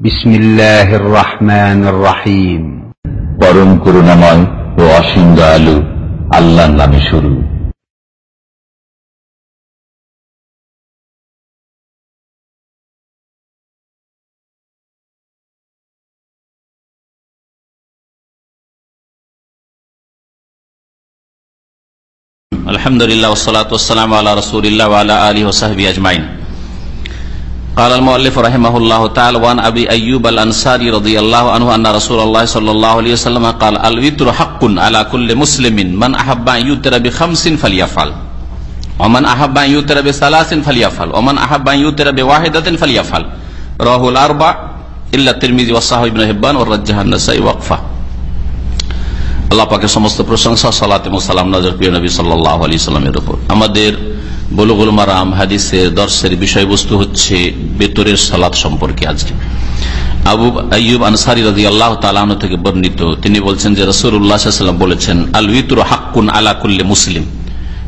بسم الله الرحمن الرحيم পরম করুণাময় ও অসীম দয়ালু আল্লাহর নামে শুরু الحمد لله والصلاة والسلام على رسول الله وعلى آله وصحبه أجمعين قال المؤلف رحمه الله تعالى وعن أبي أيوب الأنصاري رضي الله عنه أن رسول الله صلى الله عليه وسلم قال الوتر حق على كل مسلم من أحب أن يوتر بخمس فليفعل ومن أحب أن يوتر بثلاث فليفعل ومن أحب أن يوتر بواحدة فليفعل رواه الأربع إلا الترمذي والصحابي بن حبان والرجح النسائي وقفه আল্লাহ পাকের সমস্ত প্রশংসা সালাত এবং সালাম নজর প্রিয় নবী সাল্লাহ আলি সাল্লামের উপর আমাদের বলুগুল মারাম হাদিসের দর্শের বিষয়বস্তু হচ্ছে বেতরের সালাত সম্পর্কে আজকে। আবু আইয়ুব আনসারি রাজি আল্লাহ তালান থেকে বর্ণিত, তিনি বলছেন যে রসুল উল্লাহাম বলেছেন আল উইতুর হাক্কুন আলা কুল্লে মুসলিম।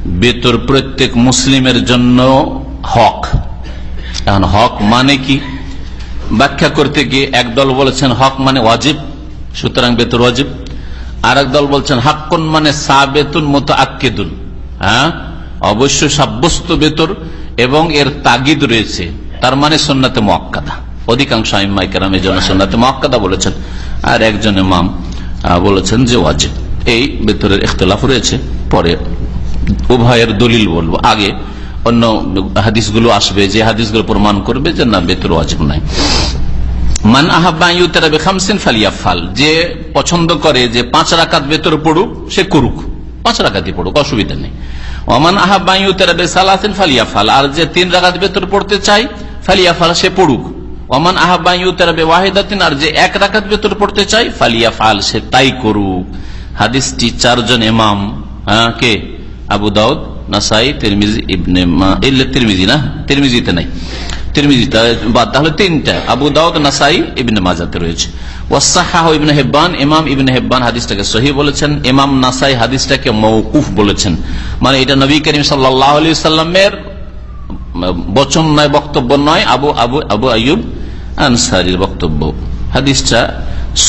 বেতর প্রত্যেক মুসলিমের জন্য হক। এখন হক মানে কি? ব্যাখ্যা করতে গিয়ে একদল বলেছেন হক মানে ওয়াজিব, সুতরাং বেতর ওয়াজিব। আর দল বলছেন হাক্কুন মানে সাবেতুন মতো আক্কেদুন হ্যাঁ? অবশ্য সাব্যস্ত বেতর এবং এর তাগিদ রয়েছে। তার মানে সন্ন্যতে মক্কাদা অধিকাংশ আইমাইকার জন্য সন্ন্যতে মক্কাদা বলেছেন। আর একজন ইমাম বলেছেন যে ওয়াজিব। এই বেতরের ইখতলাফ রয়েছে। পরে উভয়ের দলিল বলব। আগে অন্য হাদিসগুলো আসবে, যে হাদিসগুলো প্রমাণ করবে যে না, বেতর ওয়াজিব নাই মান ফালিয়াফাল যে পছন্দ করে যে পাঁচ রাকাত বেতর পড়ুক, সে করুক। পাঁচ রাকাতই পড়ুক, অসুবিধা নেই। ওমান আহাবাইন ফালিয়া ফালিয়াফাল, আর যে তিন রাগাত বেতর পড়তে চাই ফালিয়াফাল সে পড়ুক। ওমান আহাবাইন ওয়াহিদাতিন আর যে এক রাকাত বেতর পড়তে চাই ফালিয়াফাল সে তাই করুক। হাদিসটি চারজন এমাম হ্যাঁ কে? আবু দাউদ, নাসাই, তিরমিজি, ইবনে তিরমিজি না? তিরমিজিতে নাই। তাহলে তিনটা। আবু দাউদ, নাসাই, ইবনে মাজাতে রয়েছে। হেব্বান, ইমাম হেব্বান হাদিসটাকে সহি বলেছেন, ইমাম নাসাই হাদিসটাকে মৌকুফ বলেছেন। মানে এটা নবী করিম সাল্লামের বচন নয়, বক্তব্য নয়, আবু আবু আবু আয়ুব আনসারির বক্তব্য। হাদিসটা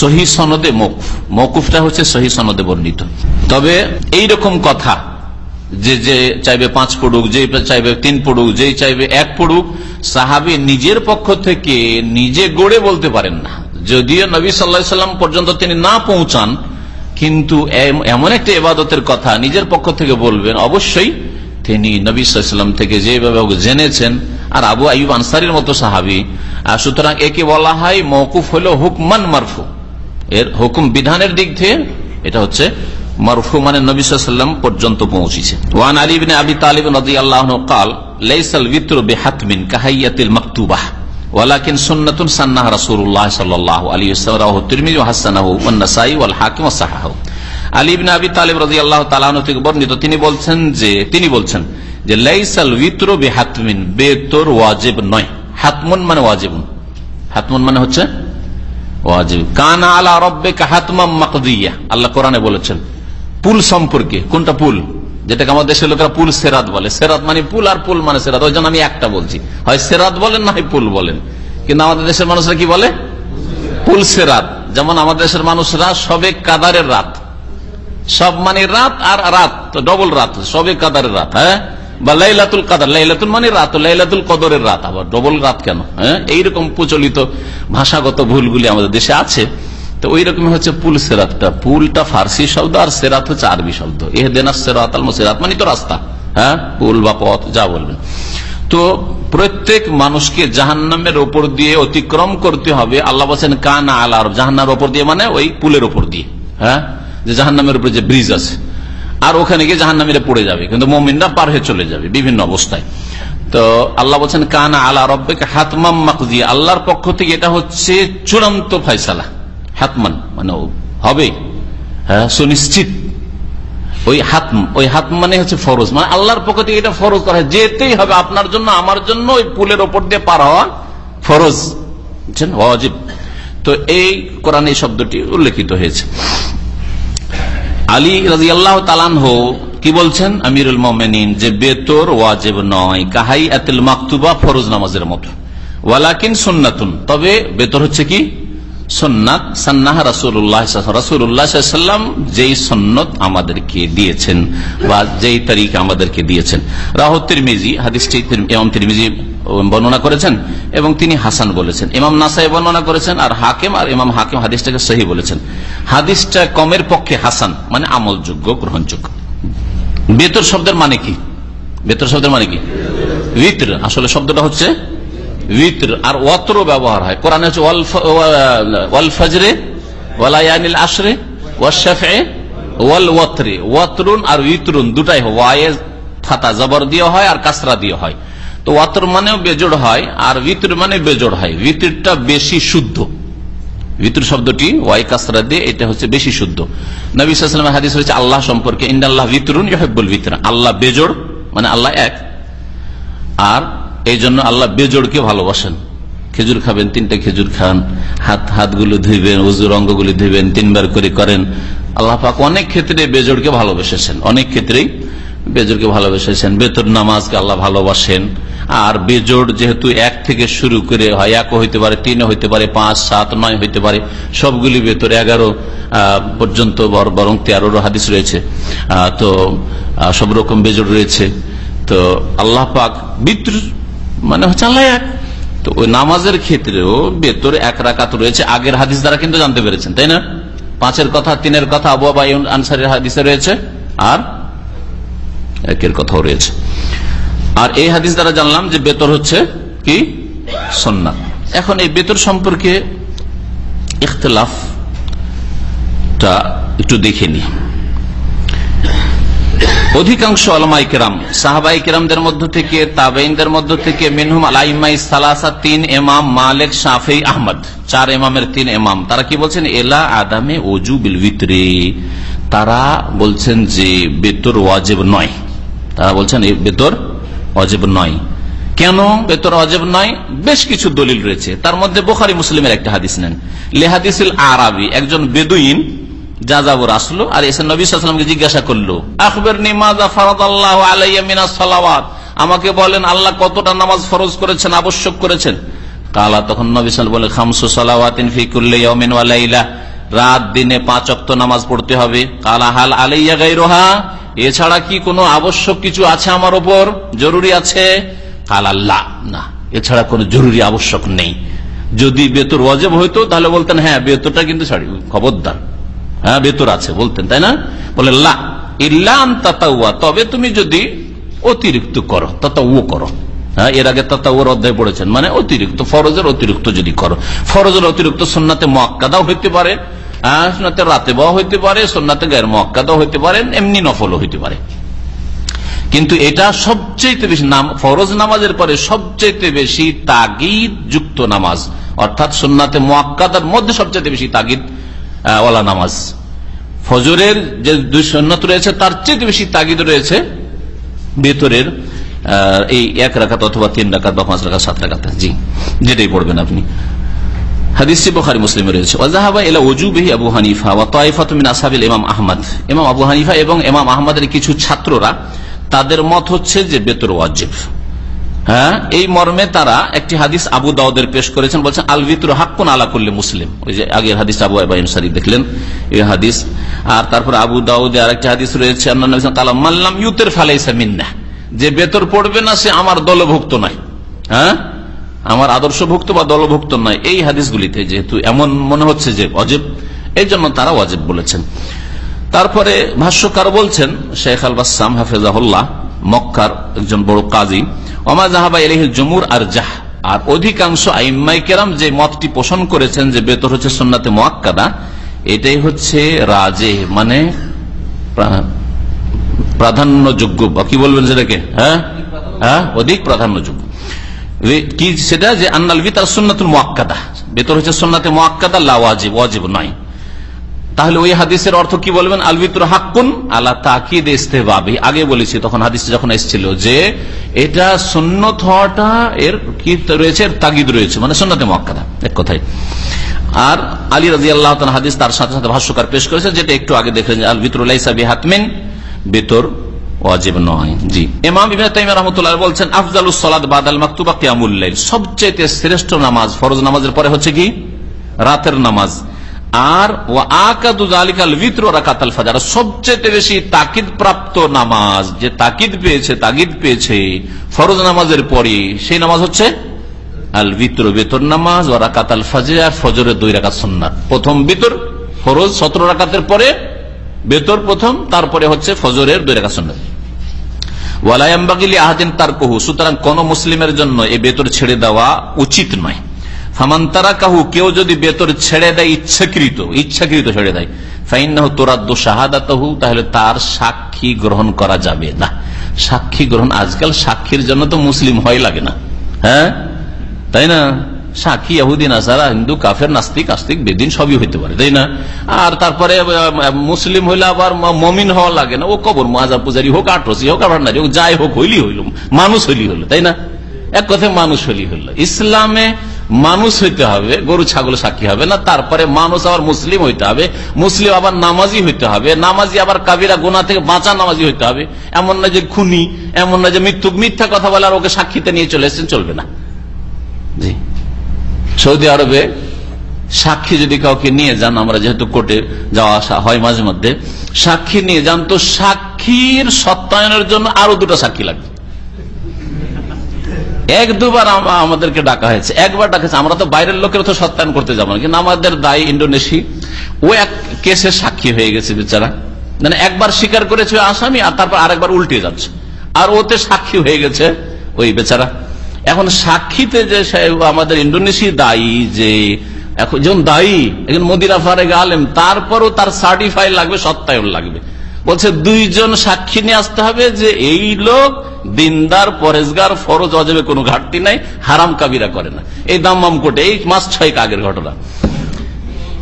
সহি সনদে মৌকুফ মৌকুফটা হচ্ছে সহি সনদে বর্ণিত। তবে এই রকম কথা যে যে চাইবে পাঁচ পড়ুক যে চাইবে তিন পড়ুক যে চাইবে এক পড়ুক, সাহাবি নিজের পক্ষ থেকে নিজে গড়ে বলতে পারেন না। যদিও নবী সাল্লা সাল্লাম পর্যন্ত তিনি না পৌঁছান, কিন্তু এমন একটা এবাদতের কথা নিজের পক্ষ থেকে বলবেন, অবশ্যই তিনি নবী সাল্লাম থেকে যেভাবে জেনেছেন। আর আবু আইব আনসারির মতো সাহাবি। আর সুতরাং একে বলা হয় মৌকুফ হল হুকমান মারফু। এর হুকুম বিধানের দিক থেকে এটা হচ্ছে মারফু মানে নবিসাল্লাম পর্যন্ত পৌঁছেছে। ওয়ান আলিবিন আবি তালিব নদী আল্লাহ কাল, লাইসাল বিত্র বেহাতমিন কাহাইয়াতিল মাকতুবাহ, ওয়ালাকিন সুন্নাতুন সান্নাহ রাসূলুল্লাহ সাল্লাল্লাহু আলাইহি ওয়াসাল্লাম তিরমিজি ওয়া হাসানাহু ওয়ান নাসাই ওয়াল হাকিম ওয়া সাহাহু। আলী ইবনে আবি তালিব রাদিয়াল্লাহু তাআলা আনহু থেকে বর্ণিত, তিনি বলছেন যে, তিনি বলছেন যে, লাইসাল বিত্র বেহাতমিন, বেতর ওয়াজিব নয়। হাতমুন মানে ওয়াজিবুন। হাতমুন মানে হচ্ছে ওয়াজিব। কানা আলা রাব্বিকা হাতমাম মাকদিয়া। আল্লাহ কোরআনে বলেছেন পুল সম্পর্কে, কোনটা পুল? যেটাকে আমাদের দেশের লোকেরা পুল সেরাত বলে। সেরাত মানে পুল আর পুল মানে সেরাত। ওই জন্য আমি একটা বলছি। হয় সেরাত বলেন না হয় পুল বলেন। কিন্তু আমাদের দেশের মানুষরা কি বলে? পুল সেরাত। যেমন আমাদের দেশের মানুষরা সবে কাদারের রাত। সব মানে রাত আর রাত। ডবল রাত। সবে কাদারের রাত হ্যাঁ? বা লাইলাতুল কাদার। লাইলাতুল মানে রাত। লাইলাতুল কদরের রাত। আবার ডবল রাত কেন? হ্যাঁ? এইরকম প্রচলিত ভাষাগত ভুলগুলি আমাদের দেশে আছে। তো ওই রকম হচ্ছে পুল সেরাতটা। পুলটা ফার্সি শব্দ আর সেরাত হচ্ছে আরবি শব্দ। এহ দেনা সেরাত সেরাত মানে তো রাস্তা। হ্যাঁ? পুল বা পথ, যা বলবেন। তো প্রত্যেক মানুষকে জাহান্নামের ওপর দিয়ে অতিক্রম করতে হবে। আল্লাহ বলছেন, কানা আলার জাহান্নার ওপর দিয়ে মানে ওই পুলের ওপর দিয়ে। হ্যাঁ? যে জাহান্নামের উপরে যে ব্রিজ আছে। আর ওখানে গিয়ে জাহান্নামের পড়ে যাবে। কিন্তু মমিনরা পার হয়ে চলে যাবে বিভিন্ন অবস্থায়। তো আল্লাহ বলছেন, কানা আলা রব্বেকে হাতমাম মাকদি আল্লাহর পক্ষ থেকে এটা হচ্ছে চূড়ান্ত ফয়সালা। হাতমান মানে হবে হ্যাঁ সুনিশ্চিত। ওই হাতম ওই হাতম মানে হচ্ছে ফরজ। মানে আল্লাহর পক্ষ থেকে এটা ফরজ করা হয়। যেতেই হবে, আপনার জন্য, আমার জন্য ওই পুলের ওপর দিয়ে পার হওয়া ফরজ। বুঝছেন? অজিব তো এই কোরআন এই শব্দটি উল্লেখিত হয়েছে। আলী রাজি আল্লাহ তালানহ কি বলছেন? আমিরুল মোমেনিন, যে বেতর ওয়াজেব নয়। কাহাই এতিল মাকতুবা ফরজ নামাজের মতো। ওয়ালাকিন সুন্নাতুন। তবে বেতর হচ্ছে কি? সন্ন্যাত সান্নাহ রাসুল্লাহ রাসুল্লাহাম যেই সন্ন্যত আমাদেরকে দিয়েছেন বা যেই তারিখ আমাদেরকে দিয়েছেন। রাহুল তিরমিজি, হাদিসটি ইমাম তিরমিজি বর্ণনা করেছেন এবং তিনি হাসান বলেছেন। ইমাম নাসাই বর্ণনা করেছেন আর হাকিম আর ইমাম হাকিম হাদিসটাকে সহি বলেছেন। হাদিসটা কমের পক্ষে হাসান মানে আমলযোগ্য, গ্রহণযোগ্য। বেতর শব্দের মানে কি? বেতর শব্দের মানে কি? ভিতর, আসলে শব্দটা হচ্ছে ভিতর আর ওয়াত্র ব্যবহার হয়। কোরআনে হচ্ছে ওয়াল ফজরে ওয়ালায়ানিল আশরে ওয়াশাফে ওয়াল ওয়াত্রে। ওয়াতরুন আর ইতরুন দুটাই ওয়ায়ে ফাতা জবর দিয়ে হয় আর কাসরা দিয়ে হয়। তো ওয়াতর মানেও বেজোড় হয় আর ভিতর মানে বেজোড় হয়। ভিতরটা বেশি শুদ্ধ। ভিতর শব্দটি ওয়াই কাসরা দিয়ে এটা হচ্ছে বেশি শুদ্ধ। নবী সাল্লামের হাদিস হচ্ছে আল্লাহ সম্পর্কে ইন্দাল্লাহ ভিতরুন ইহেব্বুল ভিতর আল্লাহ বেজোড় মানে আল্লাহ এক। আর এই জন্য আল্লাহ বেজোড়কে ভালোবাসেন। খেজুর খাবেন, তিনটা খেজুর খান। হাত, হাতগুলো ধুইবেন, উজুর অঙ্গগুলি ধুইবেন, তিনবার করে করেন। আল্লাহ পাক অনেক ক্ষেত্রে বেজোড়কে ভালোবেসেছেন। অনেক ক্ষেত্রেই বেজোড়কে ভালোবেসেছেন। বেতর নামাজকে আল্লাহ ভালোবাসেন। আর বেজোড় যেহেতু এক থেকে শুরু করে হয়, এক হইতে পারে, তিন হইতে পারে, পাঁচ, সাত, নয় হইতে পারে, সবগুলি বেতর এগারো পর্যন্ত বরং তেরোরও হাদিস রয়েছে। তো সব রকম বেজোড় রয়েছে। তো আল্লাহ পাক বিদ্র মানে হচ্ছে আল্লাহ এক। তো ওই নামাজের ক্ষেত্রেও বেতর এক রাকাত রয়েছে, আগের হাদিস দ্বারা কিন্তু জানতে পেরেছেন, তাই না? পাঁচের কথা, তিনের কথা আবু আবাই আনসারের হাদিসে রয়েছে, আর একের কথাও রয়েছে। আর এই হাদিস দ্বারা জানলাম যে বেতর হচ্ছে কি? সন্না এখন এই বেতর সম্পর্কে ইখতলাফটা একটু দেখে নি অধিকাংশ আলমাই কেরাম, সাহাবাই কেরামদের মধ্য থেকে তাবেইনদের মধ্য থেকে, মিনহুম আলাইমাই সালাসা তিন এমাম মালেক, শাফি, আহমদ। চার এমামের তিন এমাম তারা কি বলছেন? এলা আদামে অজু বিল ভিতরে। তারা বলছেন যে বেতর ওয়াজেব নয়। তারা বলছেন বেতর অজেব নয়। কেন বেতর অজেব নয়? বেশ কিছু দলিল রয়েছে। তার মধ্যে বোখারি মুসলিমের একটা হাদিস নেন। লেহাদিসিল আরবি, একজন বেদুইন যাযাবর আসলো আর এসে নবী সালামকে জিজ্ঞাসা করল আলাইয়া সালাওয়াত? আমাকে বলেন, আল্লাহ কতটা নামাজ ফরজ করেছেন, আবশ্যক করেছেন? কালা তখন নবী বলে, খামসু সালাওয়াতিন রাত দিনে পাঁচ অক্ত নামাজ পড়তে হবে। কালা, হাল আলাইয়া গাইরোহা এছাড়া কি কোনো আবশ্যক কিছু আছে আমার ওপর? জরুরি আছে। কাল আল্লাহ না, এছাড়া কোনো জরুরি আবশ্যক নেই। যদি বেতর ওয়াজেব হইতো, তাহলে বলতেন হ্যাঁ বেতরটা কিন্তু খবরদার। হ্যাঁ বেতর আছে, বলতেন, তাই না? বলে, লা তবে তুমি যদি অতিরিক্ত করো তাতাউ করো। হ্যাঁ এর আগে তাতাউর অধ্যায় পড়েছেন মানে অতিরিক্ত, ফরজের অতিরিক্ত যদি করো। ফরজের অতিরিক্ত সন্নাতে মক্কাদাও হইতে পারে সোনাতে রাতে বাও হইতে পারে সোনাতে গায়ের মক্কাদাও হইতে পারে, এমনি নফলও হইতে পারে। কিন্তু এটা সবচেয়ে বেশি নাম, ফরজ নামাজের পরে সবচেয়ে বেশি তাগিদ যুক্ত নামাজ, অর্থাৎ সোনাতে মোয়াক্কাদার মধ্যে সবচেয়ে বেশি তাগিদ ওয়ালা নামাজ। ফজরের যে দুই সন্ন্যত রয়েছে, তার চেয়ে বেশি তাগিদ রয়েছে ভেতরের এই এক রাখাত অথবা তিন রাখাত বা পাঁচ রাখাত সাত রাখাত জি, যেটাই পড়বেন আপনি। বোখারি রয়েছে। এলা আবু হানিফা ইমাম আবু হানিফা এবং ইমাম আহমদের কিছু ছাত্ররা, তাদের মত হচ্ছে যে বেতর ওয়াজিব। হ্যাঁ? এই মর্মে তারা একটি হাদিস আবু দাউদের পেশ করেছেন, বলছেন আল ভিতর হাক্কুন আলা করলে মুসলিম। ওই যে আগের হাদিস আবু সারি দেখলেন, এই হাদিস। আর তারপর আবু দাউদে আরেকটি হাদিস রয়েছে মাল্লাম ইউতের ফালাইসা মিন্না। যে বেতর পড়বে না, সে আমার দলভুক্ত নয়। হ্যাঁ? আমার আদর্শভুক্ত বা দলভুক্ত নয়। এই হাদিসগুলিতে যেহেতু এমন মনে হচ্ছে যে অজেব এই জন্য তারা অজেব বলেছেন। তারপরে ভাষ্যকার বলছেন, শেখ আল বাসাম হাফেজাহুল্লাহ মক্কার একজন বড় কাজী। ওমা জাহাবা এলিহিল জমুর আর জাহ আর অধিকাংশ আইম্মাই কেরাম যে মতটি পোষণ করেছেন যে বেতর হচ্ছে সন্নাতে মোয়াক্কাদা এটাই হচ্ছে রাজে মানে প্রাধান্যযোগ্য। বা কি বলবেন সেটাকে? হ্যাঁ? হ্যাঁ? অধিক প্রাধান্যযোগ্য। কি সেটা? যে আন্নাল বিতার সুন্নাতুল মোয়াক্কাদা বেতর হচ্ছে সুন্নাতে মোয়াক্কাদা লা ওয়াজিব ওয়াজিব নয়। তাহলে ওই হাদিসের অর্থ কি বলবেন? আল বিতর হাক্কুন আল্লাহ তাকিদ ইস্তেবাবি। আগে বলেছি, তখন হাদিস যখন এসেছিল যে এটা সুন্নত হওয়াটা এর কি রয়েছে? এর তাগিদ রয়েছে মানে সুন্নতে মোয়াক্কাদা, এক কথায়। আর আলী রাজি আল্লাহ হাদিস তার সাথে সাথে ভাষ্যকার পেশ করেছে, যেটা একটু আগে দেখলেন আল বিতর হাতমিন, বেতর নয়। জি। সবচেয়ে শ্রেষ্ঠ নামাজ ফরজ নামাজের পরে হচ্ছে কি? রাতের নামাজ। আর ও আকাদু জালিকাল বিত্র রাকাতাল ফাজার। সবচেয়ে বেশি তাকিদ প্রাপ্ত নামাজ, যে তাকিদ পেয়েছে, তাগিদ পেয়েছে ফরজ নামাজের পরে সেই নামাজ হচ্ছে আল বিতর বেতর নামাজ ও রাকাত আল ফাজির ফজরের দুই রাকাত সন্ন্যাত প্রথম বিতর ফরজ, সতেরো রাকাতের পরে বেতর প্রথম, তারপরে হচ্ছে ফজরের দুই রাকাত সন্ন্যাত ওয়ালায়াম্বাগিলি আহাদিন তার কহু সুতরাং কোন মুসলিমের জন্য এই বেতর ছেড়ে দেওয়া উচিত নয়। ফামান্তারা কাহু কেউ যদি বেতর ছেড়ে দেয়, ইচ্ছাকৃত ইচ্ছাকৃত ছেড়ে দেয় ফাইন তোরাদ্দ শাহাদাতহু, তাহলে তার সাক্ষী গ্রহণ করা যাবে না। সাক্ষী গ্রহণ, আজকাল সাক্ষীর জন্য তো মুসলিম হয় লাগে না। হ্যাঁ? তাই না? সাক্ষী ইহুদিন আসারা হিন্দু, কাফের, নাস্তিক, আস্তিক, বেদিন, সবই হইতে পারে, তাই না? আর তারপরে মুসলিম হইলে আবার মমিন হওয়া লাগে না। ও কবর মাজা পূজারি হোক আটরসি হোক নারী হোক, যাই হোক হইলি হইল, মানুষ হইলি হইল, তাই না? এক কথায় মানুষ হইলি হইল। ইসলামে মানুষ হইতে হবে, গরু, ছাগল, সাক্ষী হবে না। তারপরে মানুষ আবার মুসলিম হইতে হবে, মুসলিম আবার নামাজি হইতে হবে, নামাজি আবার কাবিরা গোনা থেকে বাঁচা নামাজি হইতে হবে। এমন না যে খুনি, এমন না যে মৃত্যু মিথ্যা কথা বলে আর ওকে সাক্ষীতে নিয়ে চলে এসেছেন, চলবে না। জি। সৌদি আরবে সাক্ষী যদি কাউকে নিয়ে যান, আমরা যেহেতু কোর্টে যাওয়া আসা হয় মাঝে মধ্যে, সাক্ষী নিয়ে যান, তো সাক্ষীর সত্যায়নের জন্য আরও দুটো সাক্ষী লাগবে। এক দুবার আমাদেরকে ডাকা হয়েছে, একবার ডাকা আমরা তো বাইরের লোকের তো সত্যায়ন করতে যাব না, কিন্তু আমাদের দায়ী ইন্ডোনেশি ও এক কেসের সাক্ষী হয়ে গেছে বেচারা। মানে একবার স্বীকার করেছে আসামি, আর তারপর আরেকবার উল্টে যাচ্ছে। আর ওতে সাক্ষী হয়ে গেছে ওই বেচারা। এখন সাক্ষীতে যে আমাদের ইন্ডোনেশি দায়ী যে, এখন দায়ী, একজন মদিরা ফারেক আলেম, তারপরও তার সার্টিফাই লাগবে, সত্যায়ন লাগবে। বলছে, দুইজন সাক্ষী নিয়ে আসতে হবে যে এই লোক দিনদার, পরেজগার, ফরজ, অজবে কোনো ঘাটতি নাই, হারাম কাবিরা করে না। এই দাম্মাম কোটে, এই মাস ছয়েক আগের ঘটনা।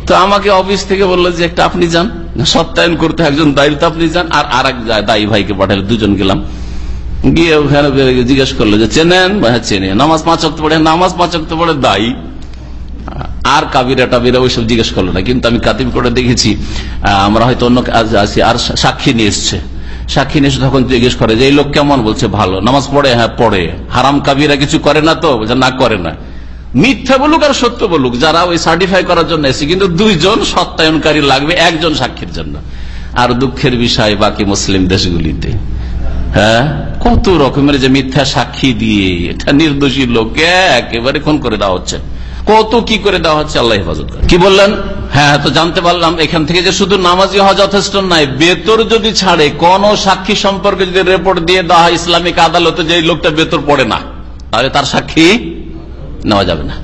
তো আমাকে অফিস থেকে বলল যে, একটা আপনি যান সত্যায়ন করতে একজন দায়িত্ব আপনি যান। আর আর এক দায়ী ভাইকে পাঠালে, দুজন গেলাম। গিয়ে ওখানে জিজ্ঞেস করল যে, চেনেন? হ্যাঁ চেনে। নামাজ পাঁচক পড়ে, নামাজ পাঁচক পড়ে দায়ী। আর কাবিরা টাবিরা ওইসব জিজ্ঞেস করল না। কিন্তু আমি কাতিম করে দেখেছি আমরা হয়তো অন্য কাজ আছি, আর সাক্ষী নিয়ে এসছে। সাক্ষী নিয়ে তখন জিজ্ঞেস করে যে, এই লোক কেমন? বলছে, ভালো। নামাজ পড়ে? হ্যাঁ পড়ে। হারাম কাবিরা কিছু করে না তো? না, করে না। মিথ্যা বলুক আর সত্য বলুক, যারা ওই সার্টিফাই করার জন্য এসে কিন্তু দুইজন সত্যায়নকারী লাগবে, একজন সাক্ষীর জন্য। আর দুঃখের বিষয় বাকি মুসলিম দেশগুলিতে। হ্যাঁ? কত রকমের যে মিথ্যা সাক্ষী দিয়ে, এটা নির্দোষী লোককে একেবারে খুন করে দেওয়া হচ্ছে। কত কি করে দেওয়া হচ্ছে, আল্লাহ হেফাজত করে কি বললেন? হ্যাঁ তো জানতে পারলাম। এখান থেকে যে শুধু নামাজি হওয়া যথেষ্ট নাই বেতর যদি ছাড়ে, কোন সাক্ষী সম্পর্কে যদি রিপোর্ট দিয়ে দেওয়া হয় ইসলামিক আদালতে যে লোকটা বেতর পড়ে না, তাহলে তার সাক্ষী নেওয়া যাবে না।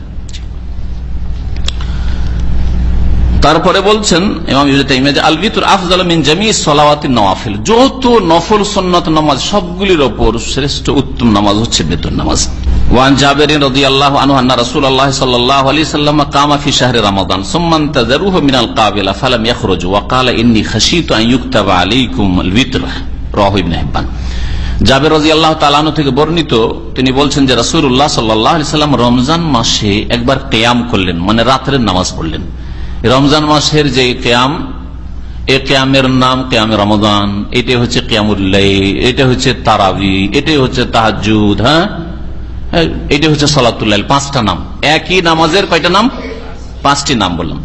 তারপরে বলছেন যত নফল সুন্নাত নামাজ, সবগুলির ওপর শ্রেষ্ঠ উত্তম নামাজ হচ্ছে বেতন নামাজ। জাবের থেকে বর্ণিত তিনি বলছেন যে আলাইহি সাল্লাম রমজান মাসে একবার কেয়াম করলেন মানে রাতের নামাজ পড়লেন। রমজান মাসের যে কেয়াম এ কেয়ামের নাম কেয়ামে রমজান। এটাই হচ্ছে কেয়ামুল্লাই এটা হচ্ছে তারাবি এটাই হচ্ছে তাহাজুদ হ্যাঁ, এটা হচ্ছে সলাতুল্লাহ পাঁচটা নাম। একই নামাজের কয়টা নাম? পাঁচটি নাম বললাম।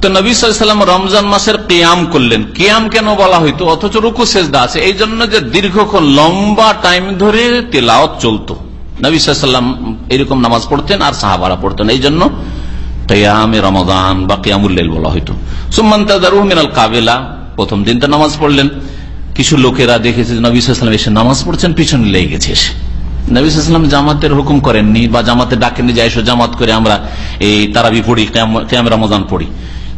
তো নবী সাল্লাম রমজান মাসের কেয়াম করলেন। কেয়াম কেন বলা হইতো? অথচ রুকু, সেজদা আছে। এই জন্য যে দীর্ঘক্ষণ লম্বা টাইম ধরে তেলাওয়াত চলতো। নবী সাল্লাম এরকম নামাজ পড়তেন আর সাহাবারা পড়তেন। এই জন্য কেয়ামে রমাদান বা কেয়ামুল্লাইল বলা হইতো। সুম্মান্তাদারুহ মিনাল কাবেলা, প্রথম দিন তো নামাজ পড়লেন। কিছু লোকেরা দেখেছে নবী সাল্লাম এসে নামাজ পড়ছেন, পিছনে লেগে গেছে এসে। নবী সাল্লাম জামাতের হুকুম করেননি বা জামাতে ডাকেননি যে এসো জামাত করে আমরা এই তারাবি পড়ি, কেয়াম- রমজান পড়ি।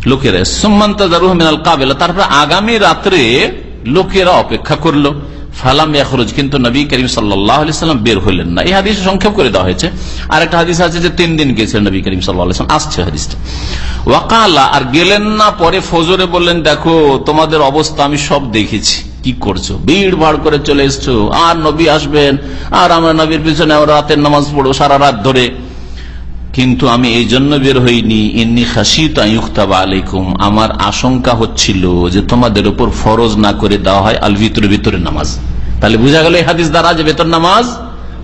লোকেরা সুম্মান্তাদারুহ মিনাল কাবেলা তারপর আগামী রাত্রে লোকেরা অপেক্ষা করল। ফালাম ইয়াখরুজ কিন্তু নবী করিম সাল্লাম বের হইলেন না। এই হাদিস সংক্ষেপ করে দেওয়া হয়েছে। আর একটা হাদিস আছে যে তিন দিন গিয়েছিলেন নবী করিম সাল্লাহ আসছে হাদিসটা। ওয়াকালা আর গেলেন না, পরে ফজরে বললেন, দেখো, তোমাদের অবস্থা আমি সব দেখেছি। কি করছ? ভিড় ভাড় করে চলে এসছো। আর নবী আসবেন। আর আমরা নবীর পিছনে রাতের নামাজ পড়ব সারা রাত ধরে। কিন্তু আমি এই জন্য বের হইনি। এমনি খাসি তাইুক্তাবা আলাইকুম। আমার আশঙ্কা হচ্ছিল যে তোমাদের উপর ফরজ না করে দেওয়া হয় আল ভিতরে ভিতরে নামাজ। তাহলে বোঝা গেল হাদিস দ্বারা যে বেতন নামাজ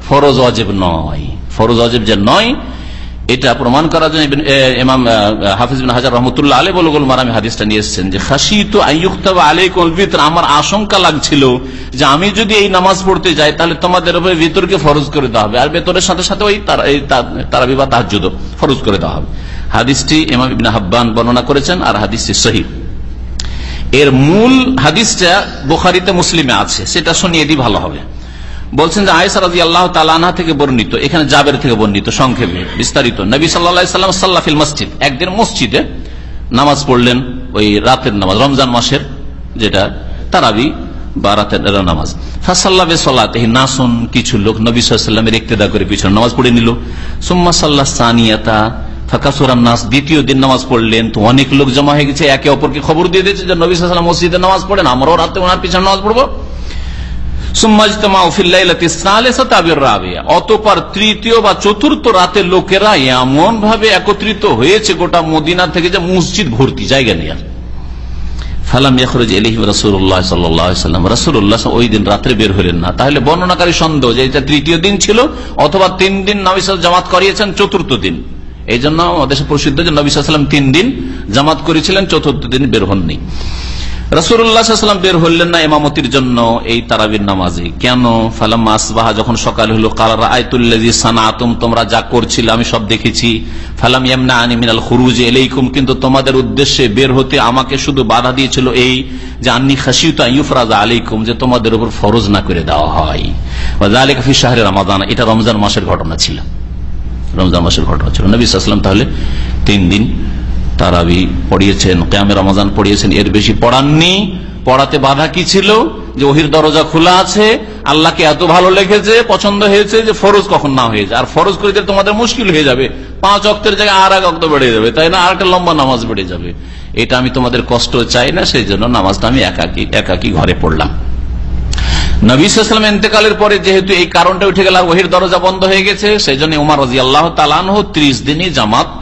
ফরজ অজেব নয়। ফরজ অজেব যে নয় এটা প্রমাণ করার জন্য ইমাম হাফিজ বিন হাজার রহমতুল্লাহ আলী বলগুল মারামি হাদিসটা নিয়ে এসেছেন যে খাসি তো আইয়ুক্তাবা আলাইকুম ভিতর আমার আশঙ্কা লাগছিল যে আমি যদি এই নামাজ পড়তে যাই, তাহলে তোমাদের উপরে ভিতরকে ফরজ করে দেওয়া হবে, আর ভেতরের সাথে সাথে ওই তারা- এই তা- তারাবি বা তাহাজ্জুদও ফরজ করে দেওয়া হবে। হাদিসটি ইমাম ইবনে হাব্বান বর্ণনা করেছেন আর হাদিসটি সহি এর মূল হাদিসটা বোখারিতে মুসলিমে আছে, সেটা শুনিয়ে দিই, ভালো হবে। বলছেন যে আয়সা রাজি আল্লাহ তালানা থেকে বর্ণিত, এখানে জাবের থেকে বর্ণিত, সংক্ষেপে বিস্তারিত। নবী সাল্লা সাল্লাম সাল্লাফিল মসজিদ, একদিন মসজিদে নামাজ পড়লেন ওই রাতের নামাজ, রমজান মাসের যেটা, তারাবি বা রাতের নামাজ। ফাসাল্লাহ সাল্লাহ নাসুন কিছু লোক নবী সাল্লামের ইক্তেদা করে পিছনে নামাজ পড়ে নিল। সুম্মা সাল্লাহ সানিয়াতা, ফাঁকাসুরান নাস, দ্বিতীয় দিন নামাজ পড়লেন, তো অনেক লোক জমা হয়ে গেছে, একে অপরকে খবর দিয়ে দিয়েছে যে নবী সাল্লাম মসজিদে নামাজ পড়েন, আমরাও রাতে ওনার পিছনে নামাজ পড়ব। অতপর তৃতীয় বা চতুর্থ রাতে লোকেরা এমন ভাবে একত্রিত হয়েছে গোটা মদিনা থেকে যে মসজিদ ভর্তি জায়গা নেই ফালাম সাল্লাম। ওই দিন রাতে বের হলেন না। তাহলে বর্ণনাকারী সন্দেহ যে এটা তৃতীয় দিন ছিল অথবা তিন দিন নবী জামাত করিয়েছেন চতুর্থ দিন। এই জন্য আমাদের প্রসিদ্ধ যে নবী সাল্লাম তিন দিন জামাত করেছিলেন, চতুর্থ দিন বের হননি। রসুল্লাহাম বের হলেন না ইমামতির জন্য এই তারাবির নামাজে। কেন? ফালাম আসবাহা, যখন সকাল হলো কালারা আয়তুল্লাজি সানাতুম তোমরা যা করছিল আমি সব দেখেছি। ফালাম ইয়ামনা আনি মিনাল খুরুজ এলাইকুম কিন্তু তোমাদের উদ্দেশ্যে বের হতে আমাকে শুধু বাধা দিয়েছিল এই যে, আন্নি খাসিউতা ইউফরাজা আলাইকুম, যে তোমাদের উপর ফরজ না করে দেওয়া হয়। আলিক ফি শাহরে রমাদান, এটা রমজান মাসের ঘটনা ছিল। রমজান মাসের ঘটনা ছিল। নবী সাল্লাম তাহলে তিন দিন তারাবি পড়িয়েছেন, কেয়ামে রমজান পড়িয়েছেন, এর বেশি পড়াননি। পড়াতে বাধা কি ছিল? যে ওহির দরজা খোলা আছে, আল্লাহকে এত ভালো লেগেছে পছন্দ হয়েছে যে ফরজ কখন না হয়ে যায়। আর ফরজ করে দিলে তোমাদের মুশকিল হয়ে যাবে। পাঁচ অক্টের জায়গায় আর এক অক্ত বেড়ে যাবে, তাই না? আর একটা লম্বা নামাজ বেড়ে যাবে। এটা আমি তোমাদের কষ্ট চাই না সেই জন্য নামাজটা আমি একাকি একাকি ঘরে পড়লাম। নবীলাম এতেকালের পরে যেহেতু এই কারণটা উঠে গেল ওহির দরজা বন্ধ হয়ে গেছে সেই জন্য উমার রাজি আল্লাহ তালানহ ত্রিশ দিনই জামাত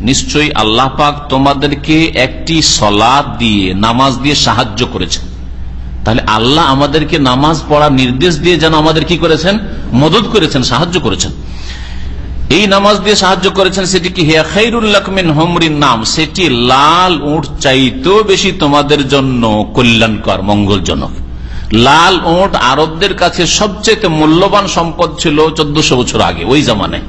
নিশ্চয়ই আল্লাহ পাক তোমাদেরকে একটি সলাদ দিয়ে, নামাজ দিয়ে সাহায্য করেছেন। তাহলে আল্লাহ আমাদেরকে নামাজ পড়ার নির্দেশ দিয়ে যেন আমাদের কি করেছেন? মদত করেছেন, সাহায্য করেছেন। এই নামাজ দিয়ে সাহায্য করেছেন সেটি কি? হিয়া খাইরুল্লাহমিন হমরিন নাম। সেটি লাল উঠ চাইতেও বেশি তোমাদের জন্য কল্যাণকর, মঙ্গলজনক। লাল উঠ আরবদের কাছে সবচেয়ে মূল্যবান সম্পদ ছিল চোদ্দশো বছর আগে, ওই জামানায়।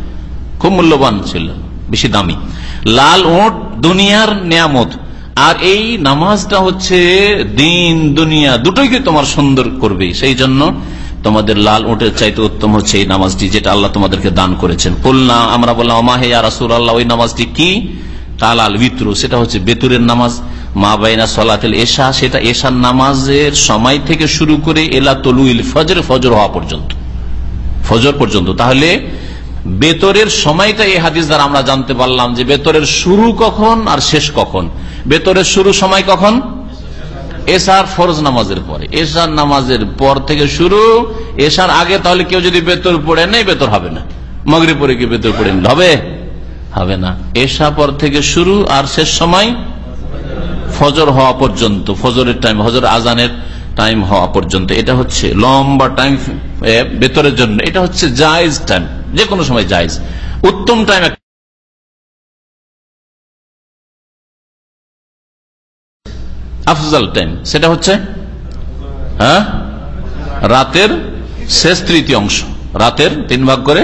খুব মূল্যবান ছিল, বেশি দামি। লাল উঠ দুনিয়ার নিয়ামত। আর এই নামাজটা হচ্ছে দিন, দুনিয়া দুটোইকে তোমার সুন্দর করবে? সেই জন্য তোমাদের লাল উটের চাইতে উত্তম হচ্ছে এই নামাজটি যেটা আল্লাহ তোমাদেরকে দান করেছেন। বলনা আমরা বললাম আমাহে রাসুল আল্লাহ ওই নামাজটি কি? তালাল বিত্র সেটা হচ্ছে বেতুরের নামাজ। মা বাইনা সলাতেল এশা, সেটা এশার নামাজের সময় থেকে শুরু করে এলা তলুইল ফজর ফজর হওয়া পর্যন্ত। ফজর পর্যন্ত। তাহলে বেতরের সময়টা এই হাদিস দ্বারা আমরা জানতে পারলাম যে বেতরের শুরু কখন আর শেষ কখন। বেতরের শুরু সময় কখন? এসার ফরজ নামাজের পরে। এসার নামাজের পর থেকে শুরু। এসার আগে তাহলে কেউ যদি বেতর পড়ে নেই, বেতর হবে না। মগরি পরে কি বেতর পড়ে হবে? হবে না। এসা পর থেকে শুরু আর শেষ সময় ফজর হওয়া পর্যন্ত। ফজরের টাইম হজর আজানের টাইম হওয়া পর্যন্ত। এটা হচ্ছে লম্বা টাইম বেতরের জন্য। এটা হচ্ছে জায়জ টাইম যে কোনো সময় জায়জ। উত্তম টাইম আফজাল টাইম সেটা হচ্ছে? হ্যাঁ? রাতের শেষ তৃতীয় অংশ। রাতের তিন ভাগ করে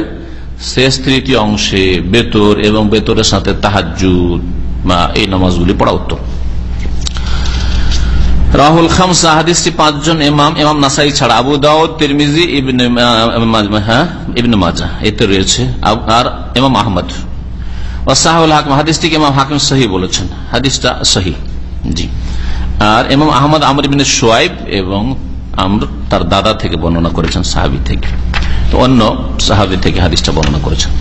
শেষ তৃতীয় অংশে বেতর এবং বেতরের সাথে তাহাজুদ এই নামাজগুলি পড়া উত্তম। রাহুল খামসা, হাদিসটি পাঁচজন ইমাম ইমাম নাসাই ছাড়া। আবু দাউদ, তিরমিজি হ্যাঁ? ইবনে মাজা এতে রয়েছে। আর ইমাম আহমদ। ওসাহুল হাকিম, হাদিসটিকে ইমাম হাকিম সহি বলেছেন। হাদিসটা সহি। জি। আর এমাম আহমদ আমর বিন সোয়াইব এবং আমর তার দাদা থেকে বর্ণনা করেছেন, সাহাবি থেকে। তো অন্য সাহাবি থেকে হাদিসটা বর্ণনা করেছেন।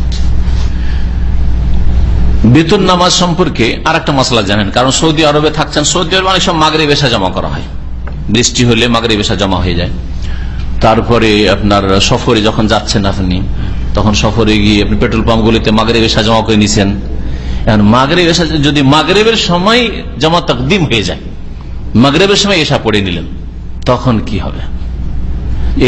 বেতন নামাজ সম্পর্কে আর একটা মশলা জানেন, কারণ সৌদি আরবে থাকছেন, সৌদি আরবে অনেক সময় মাগরে বেশা জমা করা হয়। বৃষ্টি হলে মাগরে বেশা জমা হয়ে যায়। তারপরে আপনার সফরে যখন যাচ্ছেন আপনি, তখন সফরে গিয়ে আপনি পেট্রোল পাম্পগুলিতে মাগরে বেশা জমা করে নিছেন। এখন মাগরে বেশা যদি মাগরেবের সময় জমা তকদিম হয়ে যায়, মাগরেবের সময় এসা পড়ে নিলেন, তখন কি হবে?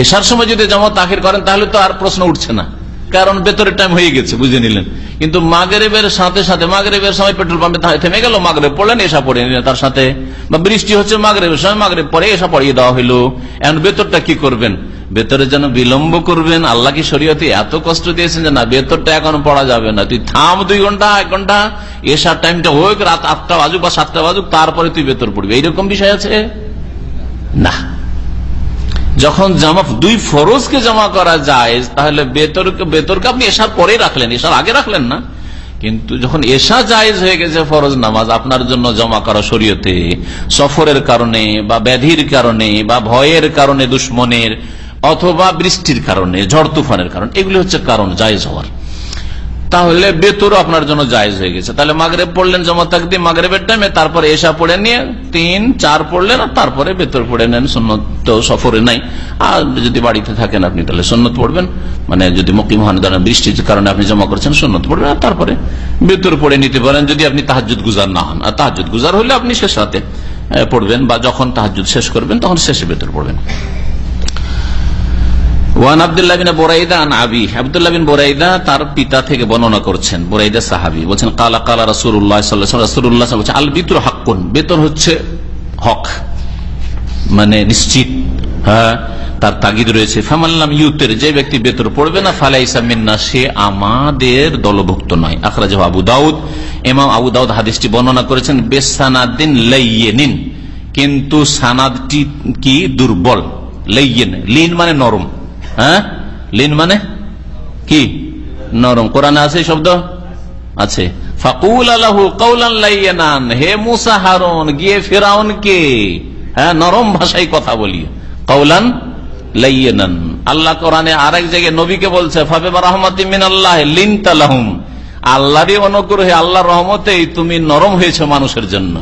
এসার সময় যদি জমা তাখির করেন, তাহলে তো আর প্রশ্ন উঠছে না। কারণ বেতরের টাইম হয়ে গেছে, বুঝে নিলেন। কিন্তু মাগরেবের সাথে সাথে, মাগরেবের সময় পেট্রোল পাম্পে থেমে গেল, মাগরেব পড়লেন, এসা পড়ে নিলেন, তার সাথে। বা বৃষ্টি হচ্ছে, মাগরেবের সময় মাগরেব পরে এসা পড়িয়ে দেওয়া হইল। এখন বেতরটা কি করবেন? বেতরের যেন বিলম্ব করবেন, আল্লাহ কি শরীয়তে এত কষ্ট দিয়েছেন যে না বেতরটা এখন পড়া যাবে না। তুই থাম দুই ঘণ্টা, এক ঘণ্টা, এসার টাইমটা হোক রাত আটটা বাজুক বা সাতটা বাজুক, তারপরে তুই বেতর পড়বি। এইরকম বিষয় আছে? না। যখন জামা দুই ফরজকে জমা করা যায় তাহলে বেতরকে বেতরকে আপনি এসার পরে রাখলেন এসার আগে রাখলেন না। কিন্তু যখন এসা জায়েজ হয়ে গেছে ফরজ নামাজ, আপনার জন্য জমা করা শরীয়তে, সফরের কারণে বা ব্যাধির কারণে বা ভয়ের কারণে দুশ্মনের অথবা বৃষ্টির কারণে, ঝড় তুফানের কারণ, এগুলি হচ্ছে কারণ জায়েজ হওয়ার। তাহলে বেতরও আপনার জন্য জায়েজ হয়ে গেছে। তাহলে মাগরেব পড়লেন জমা তাকদি মাগরেবের টাইমে তারপরে এসা পড়ে নিয়ে তিন, চার পড়লেন আর তারপরে বেতর পড়ে নেন সন্ন্যত তো সফরে নাই। আর যদি বাড়িতে থাকেন আপনি, তাহলে সন্ন্যত পড়বেন। মানে যদি মকিম হন, ধরেন বৃষ্টির কারণে আপনি জমা করছেন সন্ন্যত পড়বেন। আর তারপরে বেতর পড়ে নিতে পারেন যদি আপনি তাহাজুদ গুজার না হন। আর তাহাজুদ গুজার হলে আপনি শেষ রাতে পড়বেন বা যখন তাহাজুদ শেষ করবেন, তখন শেষে বেতর পড়বেন। ওয়ান আবদুল্লাহ বিন বোরাইদা আন আবি। আবদুল্লাহ বিন বোরাইদা তার পিতা থেকে বর্ণনা করছেন, বোরাইদা সাহাবি। বলছেন, কালা কালা রাসুল্লাহ রাসুল্লাহ বলছেন আল বিতর হাক্কুন। বেতন হচ্ছে হক মানে নিশ্চিত। হ্যাঁ তার তাগিদ রয়েছে। ফামাল্লাম ইউতের। যে ব্যক্তি বেতর পড়বে না, ফালাইসা মিন্না। সে আমাদের দলভুক্ত নয়। আখরাজ আবু দাউদ। এমাম আবু দাউদ হাদিসটি বর্ণনা করেছেন, বেসানাদিন লাইয়েনিন। কিন্তু সানাদটি কি? দুর্বল। লাইয়েন, লিন মানে নরম। হ্যাঁ? লিন মানে? কি? নরম। কোরআনে আছে শব্দ? আছে। ফাকুল আলাহু কৌলান হে মুসা হারুন, গিয়ে ফেরাউন কে হ্যাঁ নরম ভাষায় কথা বলি কৌলান লাইয়ানান। আল্লাহ কোরআনে আরেক জায়গায় নবীকে বলছে, ফাবে রহমতি মিন আল্লাহ লিন তালাহুম আল্লাহরই অনুগ্রহে আল্লাহ রহমতেই তুমি নরম হয়েছে মানুষের জন্য।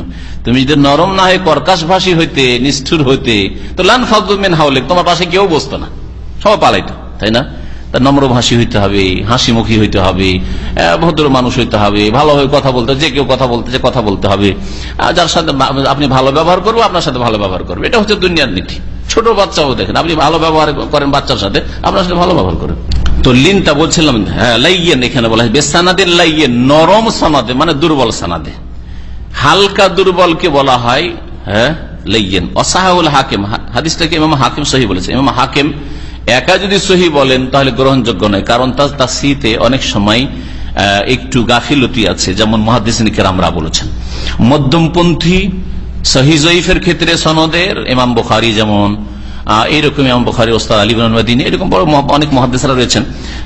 তুমি যদি নরম না হয়ে কর্কাশ ভাষী হইতে, নিষ্ঠুর হইতে, তো লান ফাজুমিন হাউলিক তোমার পাশে কেউ বসতো না। সবাই পালাইতো তাই না? তা নম্র ভাষী হইতে হবে হাসি মুখী হইতে হবে ভদ্র মানুষ হইতে হবে ভালোভাবে কথা বলতে, যে কেউ কথা বলতে যে কথা বলতে হবে। যার সাথে আপনি ভালো ব্যবহার করব, আপনার সাথে ভালো ব্যবহার করবে। এটা হচ্ছে দুনিয়ার নীতি। ছোট বাচ্চাও দেখেন, আপনি ভালো ব্যবহার করেন বাচ্চার সাথে, আপনার সাথে ভালো ব্যবহার করেন। তো লিনটা বলছিলাম হ্যাঁ লাইয়েন এখানে বলা হয়, বেসানাদের লাইয়ে নরম সানাদে মানে দুর্বল সানাদে। হালকা দুর্বলকে বলা হয় হ্যাঁ লাইয়েন। অসাহাউল হাকিম হাদিসটাকে ইমাম হাকিম সহি বলেছে। ইমাম হাকিম একা যদি সহি বলেন, তাহলে গ্রহণযোগ্য নয়। কারণ তার শীতে অনেক সময় একটু গাফিলতি আছে, যেমন মহাদিসিন কেরামরা বলেছেন। মধ্যমপন্থী সহি জয়ীফের ক্ষেত্রে সনদের, ইমাম বুখারি যেমন এইরকম ইমাম বুখারি, ওস্তাদ আলী বিন এরকম বড় অনেক মহাদিসরা রয়েছেন,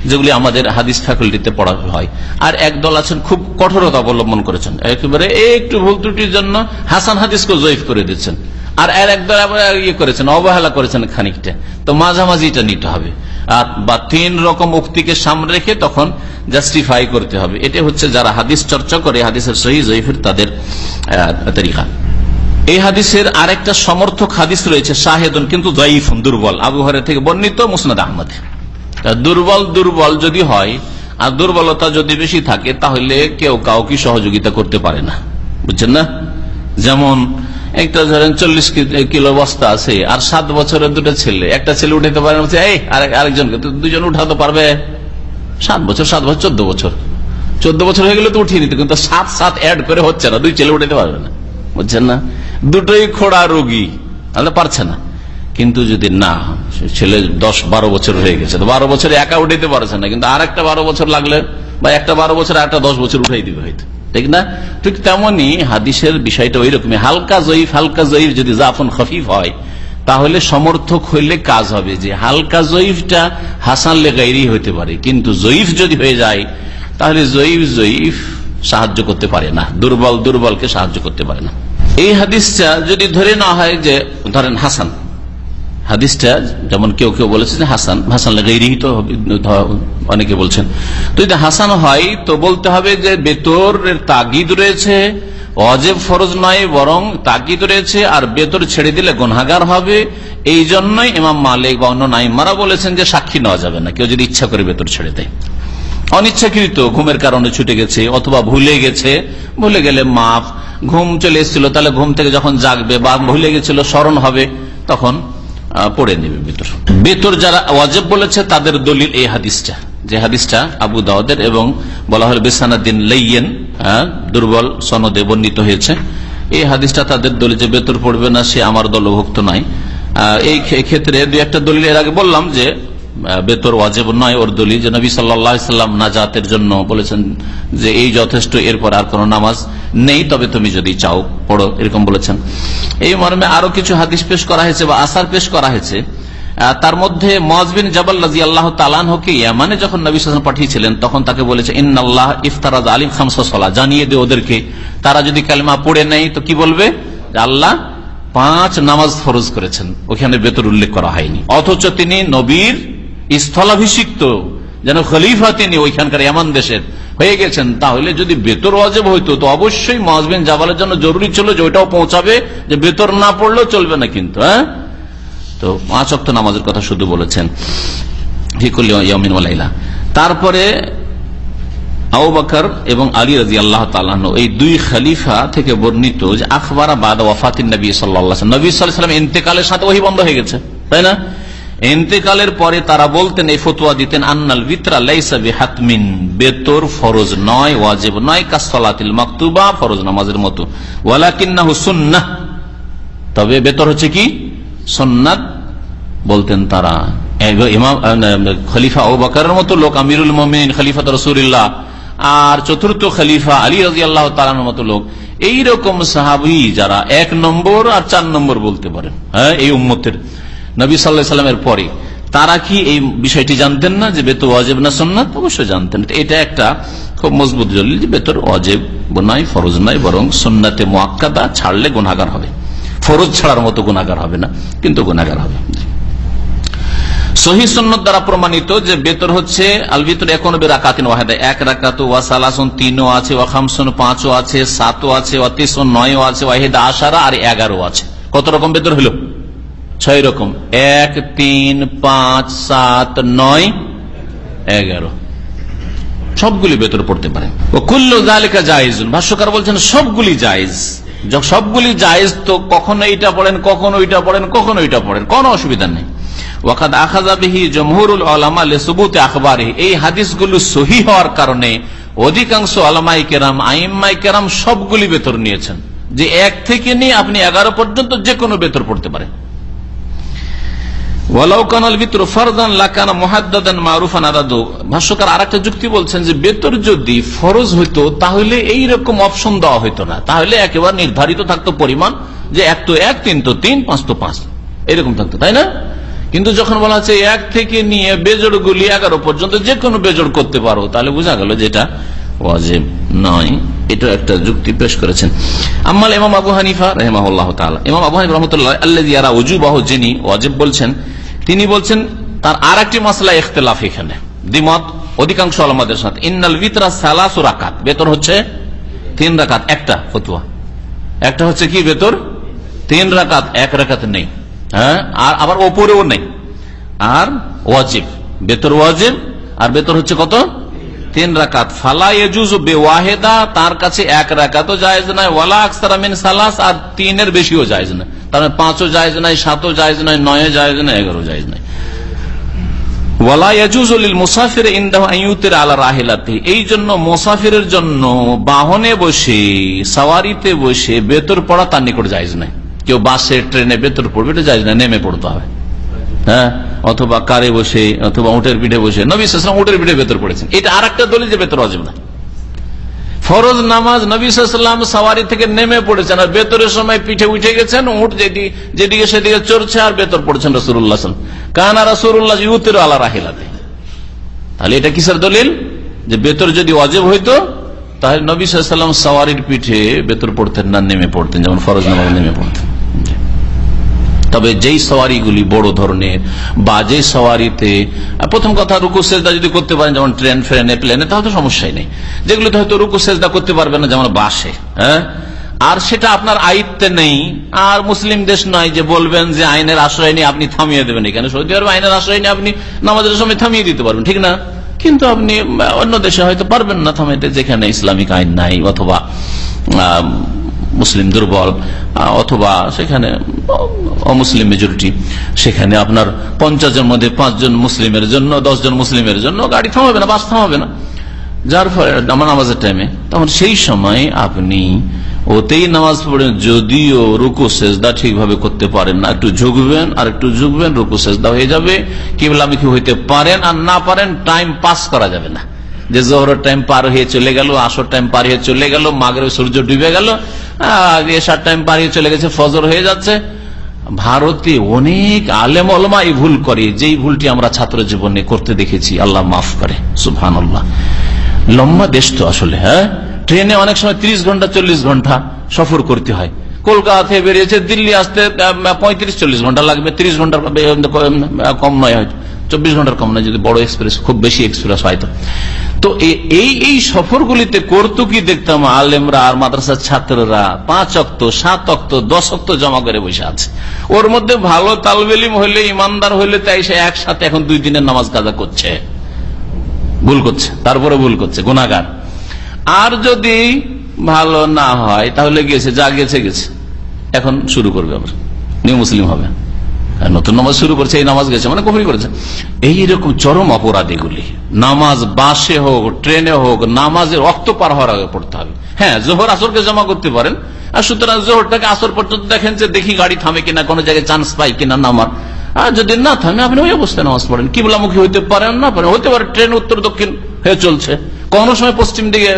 যেগুলি আমাদের হাদিস ফ্যাকাল্টিতে পড়া হয়। আর একদল আছেন, খুব কঠোরতা অবলম্বন করেছেন। একেবারে একটু ভুল ত্রুটির জন্য হাসান হাদিসকে জয়ীফ করে দিচ্ছেন। আর এর একদল ইয়ে করেছেন, অবহেলা করেছেন খানিকটা। তো মাঝামাঝি এটা নিতে হবে। আর বা তিন রকম উক্তিকে সামনে রেখে তখন জাস্টিফাই করতে হবে। এটা হচ্ছে যারা হাদিস চর্চা করে, হাদিসের সহি জয়ীফের তাদের তরিকা। এই হাদিসের আরেকটা সমর্থক হাদিস রয়েছে, শাহেদন, কিন্তু জয়ীফুন, দুর্বল। আবু হরে থেকে বর্ণিত মুসনাদ আহমদ। দুর্বল দুর্বল যদি হয়, আর দুর্বলতা যদি বেশি থাকে, তাহলে কেউ কাউকে সহযোগিতা করতে পারে না। বুঝছেন না? যেমন একটা ধরেন চল্লিশ কিলো বস্তা আছে, আর সাত বছরের দুটো ছেলে। একটা ছেলে উঠাতে পারে না এই আরেক- আরেকজনকে দুজন উঠাতে পারবে? সাত বছর সাত বছর, চোদ্দ বছর। চোদ্দ বছর হয়ে গেলে তো উঠিয়ে নিতে কিন্তু সাত সাত অ্যাড করে হচ্ছে না, দুই ছেলে উঠাতে পারবে না। বুঝছেন না? দুটোই খোড়া রোগী, তাহলে পারছে না। কিন্তু যদি না ছেলে দশ, বারো বছর হয়ে গেছে, তো বারো বছর একা উঠাইতে পারছে না, কিন্তু আর একটা বারো বছর লাগলে, বা একটা বারো বছর আর একটা দশ বছর উঠাই দিবে হয়তো। ঠিক না? ঠিক তেমনি হাদিসের বিষয়টা ওই রকমই হালকা জয়ীফ হালকা জয়ীফ যদি জাফন খফিফ হয়, তাহলে সমর্থক হইলে কাজ হবে যে হালকা জয়ীফটা হাসান লেগাইরই হইতে পারে। কিন্তু জয়ীফ যদি হয়ে যায়, তাহলে জয়ীফ জয়ীফ সাহায্য করতে পারে না। দুর্বল, দুর্বলকে সাহায্য করতে পারে না। এই হাদিসটা যদি ধরে না হয় যে, ধরেন হাসান হাদিসটা যেমন কেউ কেউ বলেছে যে হাসান হাসান লাগাইরিহি তো অনেকে বলছেন। তো যদি হাসান হয়, তো বলতে হবে যে বেতরের তাগিদ রয়েছে অজেব ফরজ নয়, বরং তাগিদ রয়েছে, আর বেতর ছেড়ে দিলে গনহাগার হবে। এই জন্যই ইমাম মালিক বা অন্য নাইমারা বলেছেন যে সাক্ষী নেওয়া যাবে না, কেউ যদি ইচ্ছা করে বেতর ছেড়ে দেয়। অনিচ্ছাকৃত, ঘুমের কারণে ছুটে গেছে, অথবা ভুলে গেছে, ভুলে গেলে মাফ। ঘুম চলে এসেছিল, তাহলে ঘুম থেকে যখন জাগবে বা ভুলে গেছিল, স্মরণ হবে, তখন পড়ে নেবে বেতর বেতর যারা ওয়াজেব বলেছে, তাদের দলিল এই হাদিসটা। যে হাদিসটা আবু দাওয়াদের এবং বলা হল বেসানাদ্দিন লেইয়েন দুর্বল সনদে বর্ণিত হয়েছে। এই হাদিসটা তাদের দলিল যে বেতর পড়বে না, সে আমার দলভুক্ত নাই এই ক্ষেত্রে দু একটা দলিল এর আগে বললাম যে বেতর ওয়াজেব নয় ওর দলিল যে নবী সাল্লাম নাজাতের জন্য বলেছেন যে এই যথেষ্ট, এরপর আর কোন নামাজ নেই, তবে তুমি যদি চাও, পড়ো, এরকম বলেছেন। এই মর্মে আরও কিছু হাদিস পেশ করা হয়েছে বা আসার পেশ করা হয়েছে। তার মধ্যে মজবিন জবাল রাজি আল্লাহ তালানহকে ইয়ামানে যখন নবী সাল্লাম পাঠিয়েছিলেন, তখন তাকে বলেছে ইন্নআল্লাহ ইফতারাজ আলিম খামসলা জানিয়ে দে ওদেরকে, তারা যদি কালিমা পড়ে নেই, তো কি বলবে? আল্লাহ পাঁচ নামাজ ফরজ করেছেন, ওখানে বেতর উল্লেখ করা হয়নি। অথচ তিনি নবীর স্থলাভিষিক্ত, যেন খলিফা তিনি ওইখানকার এমন দেশের হয়ে গেছেন, তাহলে যদি বেতর অজেব হইতো, তো অবশ্যই মহাজবিন জাবালের জন্য জরুরি ছিল যে ওইটাও পৌঁছাবে, যে বেতর না পড়লেও চলবে না কিন্তু হ্যাঁ? তো পাঁচ অক্ত নামাজের কথা শুধু বলেছেন তারপরে এবং আলী রাজি আল্লাহ এই দুই খলিফা থেকে বর্ণিত যে আখবরা বাদ ওয়াফাতিন নবী সাল্লাহ নবী সাল্লাম ইন্তেকালের সাথে ওহি বন্ধ হয়ে গেছে, তাই না? ইন্তেকালের পরে তারা বলতেন, এই ফতুয়া দিতেন, আন্নাল বিতরা লাইসাবি হাতমিন বেতর ফরজ নয়, ওয়াজিব নয় কাসলাতিল মাকতুবা ফরজ নামাজের মতো। ওয়ালাকিন্নাহু সুন্নাহ। তবে বেতর হচ্ছে কি? সন্ন্যাত বলতেন তারা। খলিফা ও বাকারের মতো লোক, আমিরুল মমিন খলিফা রসুল্লাহ আর চতুর্থ খলিফা আলী রাজি আল্লাহ তালানোর মতো লোক। এইরকম সাহাবি যারা এক নম্বর আর চার নম্বর বলতে পারেন। হ্যাঁ এই উম্মতের। নবী সাল্লাহ সাল্লামের পরে। তারা কি এই বিষয়টি জানতেন না যে বেতর অজেব না সন্ন্যাত অবশ্যই জানতেন। এটা একটা খুব মজবুত দলিল যে বেতর অজেব নয় ফরজ নয় বরং সন্ন্যাতে মোয়াক্কাদা ছাড়লে গুনাগার হবে। ফরজ ছাড়ার মতো গুণাগার হবে না, কিন্তু গুণাগার হবে। সহি সন্ন্যত দ্বারা প্রমাণিত যে বেতর হচ্ছে আল ভিতর এখন রাকাতিন ওয়াহেদা, এক রাকাত ওয়া সালাসন, তিনও আছে, ওয়া খামসন, পাঁচও আছে, সাতও আছে, ওয়া তিসন নয়ও আছে, ওয়াহেদা আশারা আর এগারো আছে। কত রকম বেতর হলো? ছয় রকম। এক, তিন, পাঁচ, সাত, নয়, এগারো। সবগুলি ভেতরে পড়তে পারে। ভাষ্যকার বলছেন, সবগুলি জায়েজ। সবগুলি জায়েজ, তো কখনো এইটা পড়েন, কখনো ওইটা পড়েন, কখনো ওইটা পড়েন, কোনো অসুবিধা নেই। ওয়াকাদ আখাজাবিহি জমহুরুল আলামা লেসুবুতে আখবারে এই হাদিসগুলো সহি হওয়ার কারণে অধিকাংশ আলামাই কেরাম, আইম্মাই কেরাম সবগুলি বেতর নিয়েছেন। যে এক থেকে নিয়ে আপনি এগারো পর্যন্ত যে কোনো বেতর পড়তে পারেন। ভাষ্যকার আর যুক্তি বলছেন যে, বেতর যদি ফরজ হইতো, তাহলে এই রকম অপশন দেওয়া হইতো না। তাহলে একেবারে নির্ধারিত থাকতো পরিমাণ যে এক তো এক, তিন তো তিন, পাঁচ তো পাঁচ। এরকম থাকতো, তাই না? কিন্তু যখন বলা হচ্ছে এক থেকে নিয়ে বেজড় গুলি এগারো পর্যন্ত যে কোনো বেজড় করতে পারো, তাহলে বোঝা গেল যেটা ওয়াজেব নয়। এটা একটা যুক্তি পেশ করেছেন। আম্মাল ইমাম আবু হানিফা রহমাহ তাআলা। ইমাম আবু হানিফা রহমতুল্লাহ আল্লাহ ইয়ারা উজুবাহ যিনি ওয়াজেব বলছেন, তিনি বলছেন, তার আর একটি মাসলা ইখতলাফ এখানে। দ্বিমত অধিকাংশ আলমাদের সাথে। ইন্নাল বিতরা সালাসু রাকাত। বেতর হচ্ছে তিন রাকাত, একটা ফতুয়া। একটা হচ্ছে কি বেতর তিন রাকাত, এক রাকাত নেই। হ্যাঁ? আর আবার ওপরেও নেই। আর ওয়াজিব। বেতর ওয়াজিব, আর বেতর হচ্ছে কত? তিন রাকাত। ফালা এজুজ বেওয়াহেদা, তার কাছে এক রাকাতও জায়েজ নাই। ওয়ালা আকসারা মিন সালাস, আর তিনের বেশিও জায়েজ নাই। তার মানে পাঁচও জায়েজ নাই, সাতও জায়েজ নাই নয় জায়েজ নাই এগারো জায়েজ নাই। এই জন্য মুসাফিরের জন্য বাহনে বসে, সাওয়ারিতে বসে বেতর পড়া তার নিকট জায়েজ নাই। কেউ বাসে, ট্রেনে বেতর পড়বে, এটা না নেমে পড়তে হবে। হ্যাঁ? অথবা কারে বসে, অথবা উটের পিঠে বসে। নবী সালাম উটের পিঠে ভেতর পড়েছেন। এটা আর একটা দলিল যে ভেতর অজেব না। ফরজ নামাজ নবী সাল্লাম সাওয়ারি থেকে নেমে পড়েছেন আর বেতরের সময় পিঠে উঠে গেছেন উঠ যেদিকে সেদিকে চড়ছে আর বেতর পড়ছেন রসুল্লাহ কানা রসুল্লাহ ইউতের আল্লাহ রাহিলাতে তাহলে এটা কিসের দলিল? যে বেতর যদি অজেব হইতো, তাহলে নবী সাল্লাম সওয়ারির পিঠে বেতর পড়তেন না, নেমে পড়তেন, যেমন ফরজ নামাজ নেমে পড়তেন। তবে যেই সওয়ারিগুলি বড় ধরনের বা যে সওয়ারিতে, প্রথম কথা রুকু, সেজদা যদি করতে পারেন, যেমন ট্রেন, ফ্রেনে, প্লেনে, তাহলে তো সমস্যাই নেই। যেগুলোতে হয়তো রুকু, সেজদা করতে পারবে না, যেমন বাসে হ্যাঁ? আর সেটা আপনার আয়ত্তে নেই। আর মুসলিম দেশ নয় যে বলবেন যে আইনের আশ্রয় নিয়ে আপনি থামিয়ে দেবেন এখানে। সৌদি আরব আইনের আশ্রয় নিয়ে আপনি নামাজের সময় থামিয়ে দিতে পারবেন, ঠিক না? কিন্তু আপনি অন্য দেশে হয়তো পারবেন না থামাইতে, যেখানে ইসলামিক আইন নাই অথবা মুসলিম দুর্বল অথবা সেখানে অমুসলিম মেজরিটি সেখানে আপনার পঞ্চাশ জন মধ্যে পাঁচজন মুসলিমের জন্য জন মুসলিমের জন্য গাড়ি থামাবে না, বাস থামাবে না। যার ফলে আমার নামাজের টাইমে তখন সেই সময় আপনি ওতেই নামাজ পড়েন, যদিও রুকু, সেজদা ঠিকভাবে করতে পারেন না। একটু ঝুঁকবেন, আর একটু ঝুঁকবেন, রুকু, সেজদা হয়ে যাবে। কিবলামুখী হইতে পারেন আর না পারেন টাইম পাস করা যাবে না। যে জোহরের টাইম পার হয়ে চলে গেল, আসর টাইম পার হয়ে চলে গেল মাগরে সূর্য ডুবে গেল এসার টাইম পার হয়ে চলে গেছে, ফজর হয়ে যাচ্ছে। ভারতে অনেক আলেম অলমা এই ভুল করে, যেই ভুলটি আমরা ছাত্র জীবনে করতে দেখেছি, আল্লাহ মাফ করে আল্লাহ লম্বা দেশ তো আসলে হ্যাঁ? ট্রেনে অনেক সময় ত্রিশ ঘণ্টা, চল্লিশ ঘণ্টা সফর করতে হয়। কলকাতা থেকে বেরিয়েছে, দিল্লি আসতে পঁয়ত্রিশ, চল্লিশ ঘণ্টা লাগবে, ত্রিশ ঘণ্টা কম নয় হয়তো। চব্বিশ ঘণ্টার কম নয়, যদি বড় এক্সপ্রেস খুব বেশি এক্সপ্রেস হয়তো তো। এই এই সফরগুলিতে করতো কি দেখতাম আলেমরা আর মাদ্রাসার ছাত্ররা পাঁচ অক্ত, সাত অক্ত, দশ অক্ত জমা করে বসে আছে। ওর মধ্যে ভালো তালবেলিম হইলে, ইমানদার হইলে তাই সে একসাথে এখন দুই দিনের নামাজ কাজা করছে। ভুল করছে, তারপরে ভুল করছে গুণাগার আর যদি ভালো না হয়, তাহলে গেছে যা গেছে গেছে এখন শুরু করবে আবার। নিউ মুসলিম হবে। নতুন নামাজ শুরু করছে, এই নামাজ গেছে মানে কফরি করেছে। এইরকম চরম অপরাধ এগুলি নামাজ বাসে হোক, ট্রেনে হোক, নামাজের রক্ত পার হওয়ার আগে পড়তে হবে। হ্যাঁ জোহর আসরকে জমা করতে পারেন, আর সুতরাং জোহরটাকে আসর পর্যন্ত দেখেন যে দেখি গাড়ি থামে কিনা, কোনো জায়গায় চান্স পাই কিনা নামার। আর যদি না থামে, আপনি ওই অবস্থায় নামাজ পড়েন। কিবলামুখী হইতে পারেন না, পারেন। হতে পারে ট্রেন উত্তর দক্ষিণ হয়ে চলছে। কোন সময় পশ্চিম দিকে,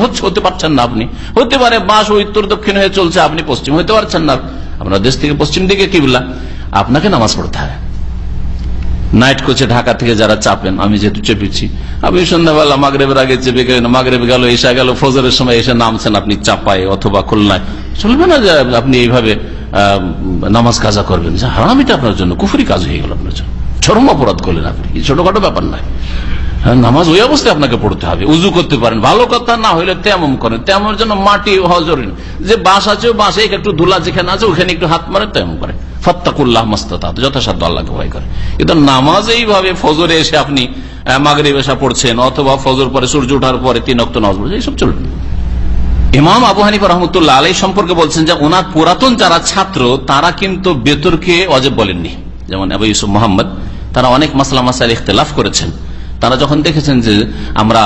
হচ্ছে, হতে পারছেন না আপনি। হতে পারে বাস উত্তর দক্ষিণ হয়ে চলছে, আপনি পশ্চিম। হইতে পারছেন না। আপনার দেশ থেকে পশ্চিম দিকে কিবলা। আপনাকে নামাজ পড়তে হবে নাইট কোচে ঢাকা থেকে যারা চাপেন আমি যেহেতু চেপেছি আপনি সন্ধ্যাবেলা মাগরেবের আগে চেপে গেলেন মাগরেবে গেল এসে গেল ফজরের সময় এসে নামছেন আপনি চাপায় অথবা খুলনায়। চলবে না যে আপনি এইভাবে নামাজ কাজা করবেন। যে হারামিটা আপনার জন্য। কুফুরি কাজ হয়ে গেল আপনার জন্য। চরম অপরাধ করলেন আপনি। ছোটখাটো ব্যাপার নয়। হ্যাঁ, নামাজ ওই অবস্থায় আপনাকে পড়তে হবে। উজু করতে পারেন। ভালো কথা না হলে তেমন করেন। তেমন জন্য মাটি হওয়া জরুরি যে বাস আছে বাসে একটু ধুলা যেখানে আছে ওখানে একটু হাত মারে তেমন করে ফত্তাকুল্লাহ মস্তা যথাসাধ্য আল্লাহকে ভয় করে। কিন্তু নামাজ এইভাবে ফজরে এসে আপনি মাগরে বেশা পড়ছেন, অথবা ফজর পরে সূর্য ওঠার পরে তিন অক্ত নামাজ পড়ছে এইসব চলবে ইমাম আবু হানিফ রহমতুল্লাহ আলাই সম্পর্কে বলছেন যে ওনার পুরাতন যারা ছাত্র, তারা কিন্তু বেতরকে অজেব বলেননি। যেমন আবু ইউসুফ মোহাম্মদ, তারা অনেক মাসলা মাসাইল ইখতলাফ করেছেন। তারা যখন দেখেছেন যে আমরা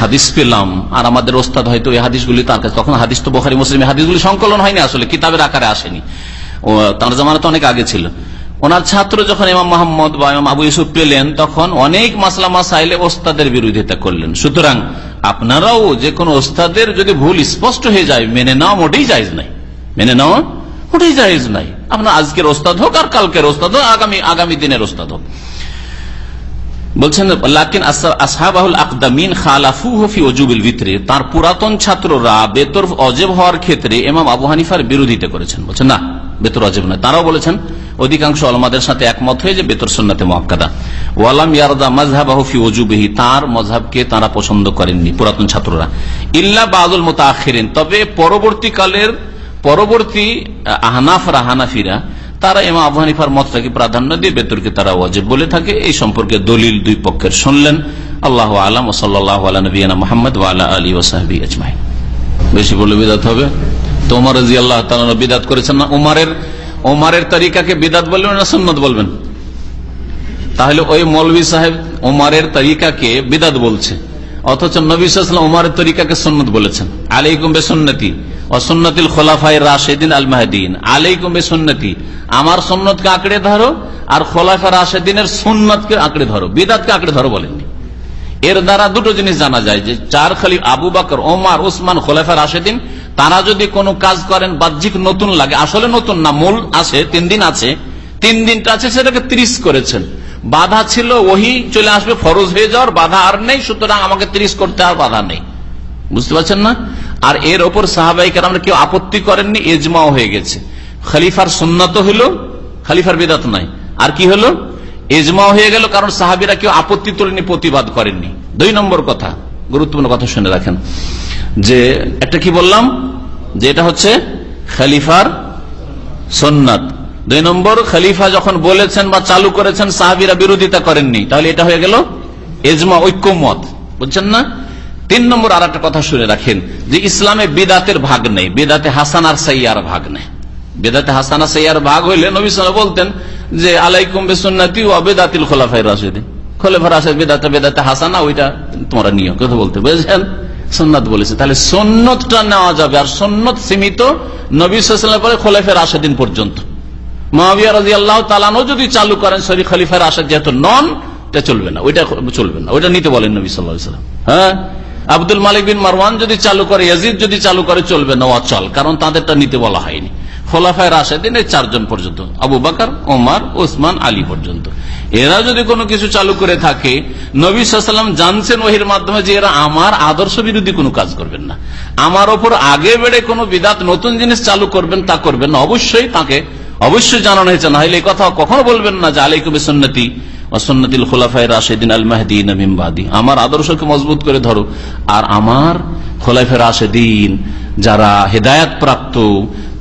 হাদিস পেলাম, আর আমাদের ওস্তাদ হয়তো এই হাদিসগুলি তার কাছে, তখন হাদিস তো বোখারি, মুসলিম হাদিসগুলি সংকলন হয়নি আসলে, কিতাবের আকারে আসেনি। তার জামানা তো অনেক আগে ছিল। ওনার ছাত্র যখন ইমাম মোহাম্মদ বা ইমাম আবু ইউসুফ পেলেন, তখন অনেক মাসলা মাসাইলে ওস্তাদের বিরোধিতা করলেন। সুতরাং আপনারাও যে কোনো ওস্তাদের যদি ভুল স্পষ্ট হয়ে যায়, মেনে নেওয়া মোটেই জায়জ নাই। মেনে নেওয়া মোটেই জায়জ নাই। আপনার আজকের ওস্তাদ হোক আর কালকের ওস্তাদ হোক, আগামী আগামী দিনের ওস্তাদ হোক। বলছেন, লাকিন অজুবিল ভিতরে। তার পুরাতন ছাত্ররা বেতর অজেব হওয়ার ক্ষেত্রে এমাম আবু হানিফার বিরোধিতা করেছেন। বলছেন, না বেতর অজেব নয়। তারাও বলেছেন, অধিকাংশ আলমাদের সাথে একমত হয়ে যে বেতর সন্নাতে মহাক্কাদা ওয়ালাম ইয়ারদা মজহাব ফি ওজুবিহি তার মজহাবকে তারা পছন্দ করেননি পুরাতন ছাত্ররা। ইল্লা বাদুল মতো আখেরেন তবে পরবর্তীকালের, পরবর্তী আহনাফরা, হানাফিরা, তারা এমা আবু হানিফার মতটাকে প্রাধান্য দিয়ে বেতরকে তারা ওয়াজেব বলে থাকে। এই সম্পর্কে দলিল দুই পক্ষের শুনলেন। আল্লাহ আলম ও সাল্লাহ নবীনা মোহাম্মদ ওয়ালা আলী ওসাহাবি আজমাই বেশি বলে বিদাত হবে। তো ওমর রাজি আল্লাহ বিদাত করেছেন না? উমারের ওমারের তরিকাকে বিদাত বলবেন না সন্ন্যত বলবেন? তাহলে ওই মৌলভী সাহেব ওমারের তরিকাকে বিদাত বলছে। অথচ নবী সাল্লাম ওমারের তরিকাকে সন্ন্যত বলেছেন। আলাইকুম বে সন্ন্যতি অসন্নতিল খোলাফাই রাশেদিন আল মাহদিন। আলাইকুম বে সন্ন্যতি আমার সন্ন্যতকে আঁকড়ে ধরো আর খোলাফা রাশেদিনের সন্ন্যতকে আঁকড়ে ধরো। বিদাতকে আঁকড়ে ধরো বলেননি। এর দ্বারা দুটো জিনিস জানা যায় যে, চার খালি আবু বাকর ওমার ওসমান খোলাফা রাশেদিন তারা যদি কোনো কাজ করেন, বাহ্যিক নতুন লাগে, আসলে নতুন না, মূল আছে, তিন দিন আছে, তিন দিনটা আছে, সেটাকে ত্রিশ করেছেন। বাধা ছিল, ওহি চলে আসবে, ফরজ হয়ে যাওয়ার বাধা আর নেই, সুতরাং আমাকে ত্রিশ করতে আর বাধা নেই। বুঝতে পারছেন না? আর এর ওপর সাহাবাহিকের আমরা কেউ আপত্তি করেননি এজমাও হয়ে গেছে। খালিফার সুন্নত হলো খালিফার বেদাত নাই। আর কি হলো এজমাও হয়ে গেল, কারণ সাহাবিরা কেউ আপত্তি তোলেনি, প্রতিবাদ করেননি। দুই নম্বর কথা গুরুত্বপূর্ণ কথা শুনে রাখেন। যে একটা কি বললাম? যে এটা হচ্ছে খালিফার সন্ন্যাত দুই নম্বর, খালিফা যখন বলেছেন বা চালু করেছেন, সাহাবিরা বিরোধিতা করেননি। তাহলে এটা হয়ে গেল এজমা, ঐক্যমত। বুঝছেন না? তিন নম্বর আর একটা কথা শুনে রাখেন, যে ইসলামে বেদাতের ভাগ নেই। বেদাতে হাসান আর সাইয়ার ভাগ নেই। বেদাতে হাসানা সাইয়ার ভাগ হইলে নবী বলতেন যে, আলাইকুম বেসুন্নাতি ও বেদাতিল খোলাফাই রাশেদিন। খোলাফা রাশেদ বেদাতে বেদাতে হাসানা ওইটা তোমরা নিয়ম কথা বলতে বুঝেছেন? সন্ন্যত বলেছে। তাহলে সন্ন্যতটা নেওয়া যাবে, আর সন্ন্যত সীমিত নবী সাল্লাম পরে খোলাফের আসাদিন পর্যন্ত। মহাবিয়া রাজি আল্লাহ তালানো যদি চালু করেন, সরি খলিফার আসাদ যেহেতু নন, এটা চলবে না, ওইটা চলবে না, ওইটা নিতে বলেন নবী সাল্লাম হ্যাঁ? আব্দুল মালিক বিন মারওয়ান যদি চালু করে, ইয়াজিদ যদি চালু করে, চলবে না, অচল, কারণ তাদেরটা নিতে বলা হয়নি। খোলাফায় রাশেদিন এই চারজন পর্যন্ত, আবু বাকার, ওমার, ওসমান, আলী পর্যন্ত। এরা যদি কোনো কিছু চালু করে থাকে, নবী সাল্লাম জানছেন ওহির মাধ্যমে যে এরা আমার আদর্শ বিরোধী কোনো কাজ করবেন না। আমার ওপর আগে বেড়ে কোনো বিদাত নতুন জিনিস চালু করবেন, তা করবেন না। অবশ্যই তাকে, অবশ্যই জানানো হয়েছে। না হলে কথা কখনো বলবেন না যে আলাইকুবে সন্ন্যতি অসন্নতিল খোলাফাই রাশেদিন আল মাহদিন মিমবাদি আমার আদর্শকে মজবুত করে ধরো। আর আমার খোলাফে রাশেদিন যারা হেদায়াত প্রাপ্ত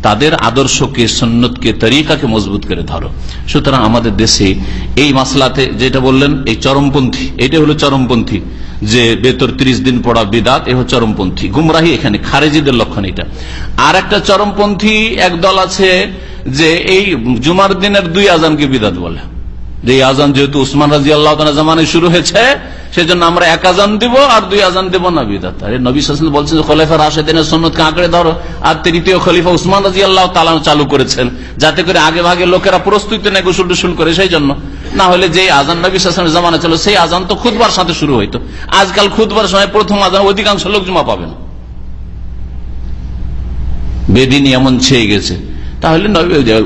তাদের আদর্শকে সন্ন্যতকে তরিকাকে মজবুত করে ধরো। সুতরাং আমাদের দেশে এই মাসলাতে যেটা বললেন, এই চরমপন্থী এটা হলো চরমপন্থী। যে বেতর ত্রিশ দিন পড়া বিদাত, এ হচ্ছে চরমপন্থী। গুমরাহি এখানে, খারেজিদের লক্ষণ এটা। আর একটা চরমপন্থী এক দল আছে যে এই জুমার দিনের দুই আজানকে বিদাত বলে। যে আজান যেহেতু উসমান রাজি আল্লাহ জামানে শুরু হয়েছে, সেজন্য আমরা এক আজান দিব আর দুই আজান দেব না বিদাত। আরে নবী সাল বলছেন খলিফা রাশেদিনের সন্ন্যতকে আঁকড়ে ধরো। আর তৃতীয় খলিফা উসমান রাজি আল্লাহ তালাম চালু করেছেন, যাতে করে আগে ভাগে লোকেরা প্রস্তুতি নেই গোসল টুসুল করে, সেই জন্য। না হলে যে আজান নবী সাসনের জামানা ছিল, সেই আজান তো খুদবার সাথে শুরু হইতো। আজকাল খুদবার সময় প্রথম আজান, অধিকাংশ লোক জমা পাবেন বেদিনী এমন ছেয়ে গেছে। তাহলে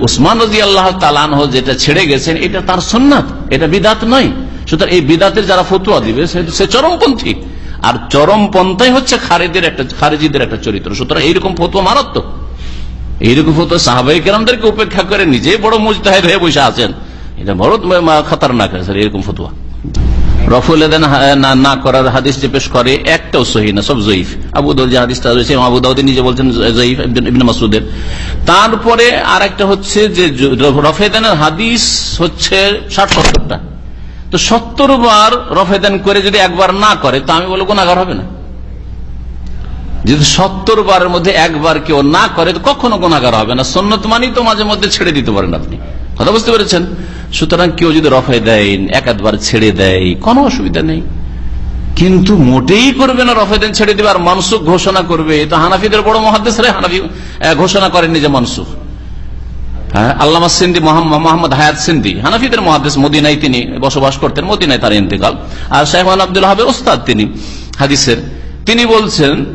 উসমান রাজি আল্লাহ তালান যেটা ছেড়ে গেছেন, এটা তার সন্ন্যাত এটা বিদাত নয়। সুতরাং এই বিদাতের যারা ফতুয়া দিবে, সে চরমপন্থী। আর চরমপন্থাই হচ্ছে খারেদের একটা খারেজিদের একটা চরিত্র। সুতরাং এইরকম ফতুয়া মারাত্মক। এইরকম ফতুয়া সাহাবাই কেরামদেরকে উপেক্ষা করে নিজে বড় মুজতাহেদ হয়ে বসে আছেন। এটা বড় খাতারনাক এরকম ফতুয়া। না করার পেশ করে, একটাও সহি না, সব জয়ীফ। যে হাদিসটা রয়েছে নিজে বলছেন মাসুদের তারপরে আর একটা হচ্ছে যে রফেদানের হাদিস হচ্ছে ষাট সত্তরটা। তো সত্তর বার রফেদান করে যদি একবার না করে, তো আমি বলব গুণাগার হবে না। যদি সত্তর বারের মধ্যে একবার কেউ না করে, তো কখনো গুণাগার হবে না। সন্ন্যত মানি তো মাঝে মধ্যে ছেড়ে দিতে পারেন আপনি। কথা বুঝতে পেরেছেন? সুতরাং কেউ যদি রফে দেয় এক আধবার ছেড়ে দেয়, কোনো অসুবিধা নেই। কিন্তু মোটেই করবে না রফে দেন, ছেড়ে দিবে, আর মানসুখ ঘোষণা করবে। তো হানাফিদের বড় মহাদেশ রে, হানাফি ঘোষণা করেননি যে মানসুখ। হ্যাঁ আল্লামা মোহাম্মদ হায়াত হানাফিদের মহাদেশ তিনি বসবাস করতেন তার ইন্তেকাল। আর ওস্তাদ তিনি, হাদিসের। তিনি বলছেন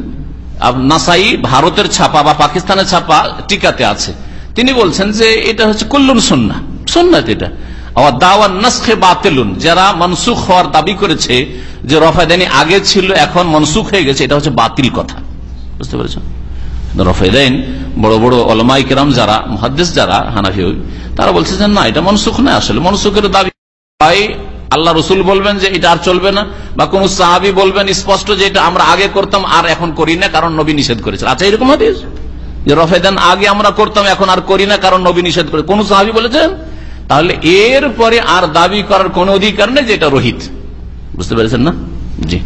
নাসাই ভারতের ছাপা বা পাকিস্তানের ছাপা টিকাতে আছে। তিনি বলছেন যে এটা হচ্ছে কুল্লুন সন্না সন্ন্যত এটা। দাওয়ান নসখে বাতেলুন। যারা মনসুখ হওয়ার দাবি করেছে যে রফায়দানি আগে ছিল, এখন মনসুখ হয়ে গেছে, এটা হচ্ছে বাতিল কথা। বুঝতে রফায়দাইন বড় বড় যারা মহাদ্দেশ যারা, হানাফি তারা বলছে যে না, এটা মনসুখ আসলে। মনসুখের দাবি আল্লাহ রসুল বলবেন যে এটা আর চলবে না। বা কোন সাহাবি বলবেন স্পষ্ট যে এটা আমরা আগে করতাম, আর এখন করি না, কারণ নবী নিষেধ করেছে আচ্ছা এরকম হাদিস? যে রফেদান আগে আমরা করতাম, এখন আর করি না, কারণ নবী নিষেধ করে কোন সাহাবি বলেছেন? তাহলে এর পরে আর দাবি করার কোন অধিকার নেই যেটা রোহিত। বুঝতে পেরেছেন না? জি।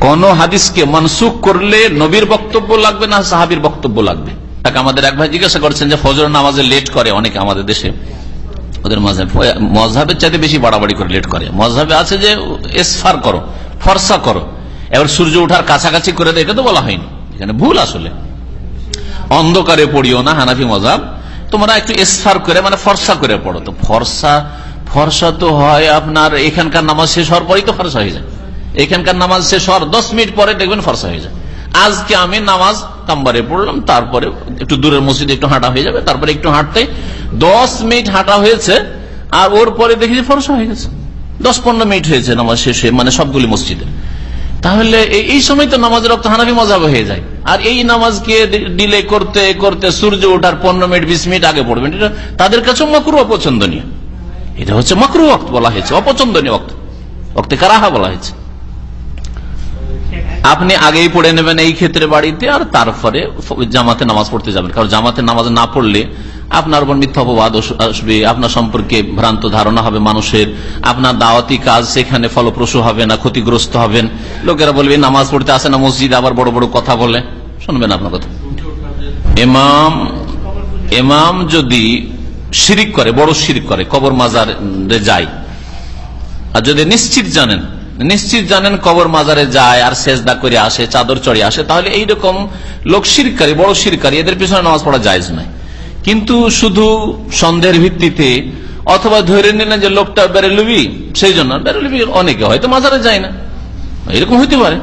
কোন হাদিসকে মনসুখ করলে নবীর বক্তব্য লাগবে না সাহাবির বক্তব্য লাগবে? তাকে আমাদের এক ভাই জিজ্ঞাসা করছেন যে ফজর নামাজে লেট করে অনেকে আমাদের দেশে। ওদের মজাবের চাইতে বেশি বাড়াবাড়ি করে লেট করে। মজাবে আছে যে এসফার করো, ফর্সা করো। এবার সূর্য ওঠার কাছাকাছি করে দেয়, এটা তো বলা হয়নি। এখানে ভুল আসলে। অন্ধকারে পড়িও না হানাফি মজাব। তোমরা একটু এসফার করে মানে ফর্সা করে পড়ো। তো ফর্সা ফর্সা তো হয় আপনার এখানকার নামাজ শেষ হওয়ার পরেই তো ফর্সা হয়ে যায়। এখানকার নামাজ শেষ হওয়ার দশ মিনিট পরে দেখবেন ফর্সা হয়ে যায়। আজকে আমি নামাজ কাম্বারে পড়লাম, তারপরে একটু দূরের মসজিদে একটু হাঁটা হয়ে যাবে, তারপরে একটু হাঁটতে দশ মিনিট হাঁটা হয়েছে, আর ওর পরে দেখি ফর্সা হয়ে গেছে। দশ পনেরো মিনিট হয়েছে নামাজ শেষে মানে সবগুলি মসজিদে। তাহলে এই- সময় তো নামাজের রক্ত হানাফি মজাব হয়ে যায়। আর এই নামাজকে ডিলে করতে করতে সূর্য ওঠার পনেরো মিনিট, বিশ মিনিট আগে পড়বেন। এটা তাদের কাছে মকরু অপছন্দনীয়। এটা হচ্ছে মকরু অক্ত বলা হয়েছে, অপছন্দনীয় অক্ত অক্তে কারাহা বলা হয়েছে। আপনি আগেই পড়ে নেবেন এই ক্ষেত্রে বাড়িতে, আর তারপরে জামাতে নামাজ পড়তে যাবেন। কারণ জামাতে নামাজ না পড়লে আপনার উপর মিথ্যা অপবাদ আসবে, আপনার সম্পর্কে ভ্রান্ত ধারণা হবে মানুষের, আপনার দাওয়াতি কাজ সেখানে ফলপ্রসূ হবে না, ক্ষতিগ্রস্ত হবেন। লোকেরা বলবে নামাজ পড়তে আসে না, মসজিদ আবার বড় বড় কথা বলে। শুনবেন আপনার কথা। এমাম এমাম যদি শিরিক করে, বড় শিরিক করে, কবর মাজারে যায়, আর যদি নিশ্চিত জানেন নিশ্চিত জানেন কবর মাজারে যায় আর সেজদা করে আসে, চাদর চড়ে আসে, তাহলে এইরকম লোক শিরকারী বড় শিরকারী এদের পিছনে নামাজ পড়া যায় নাই কিন্তু শুধু সন্দেহের ভিত্তিতে, অথবা ধরে নিলেন যে লোকটা বেরেলুবি, সেই জন্য বেরেলুবি অনেকে হয়তো মাজারে যায় না। এরকম হইতে পারে।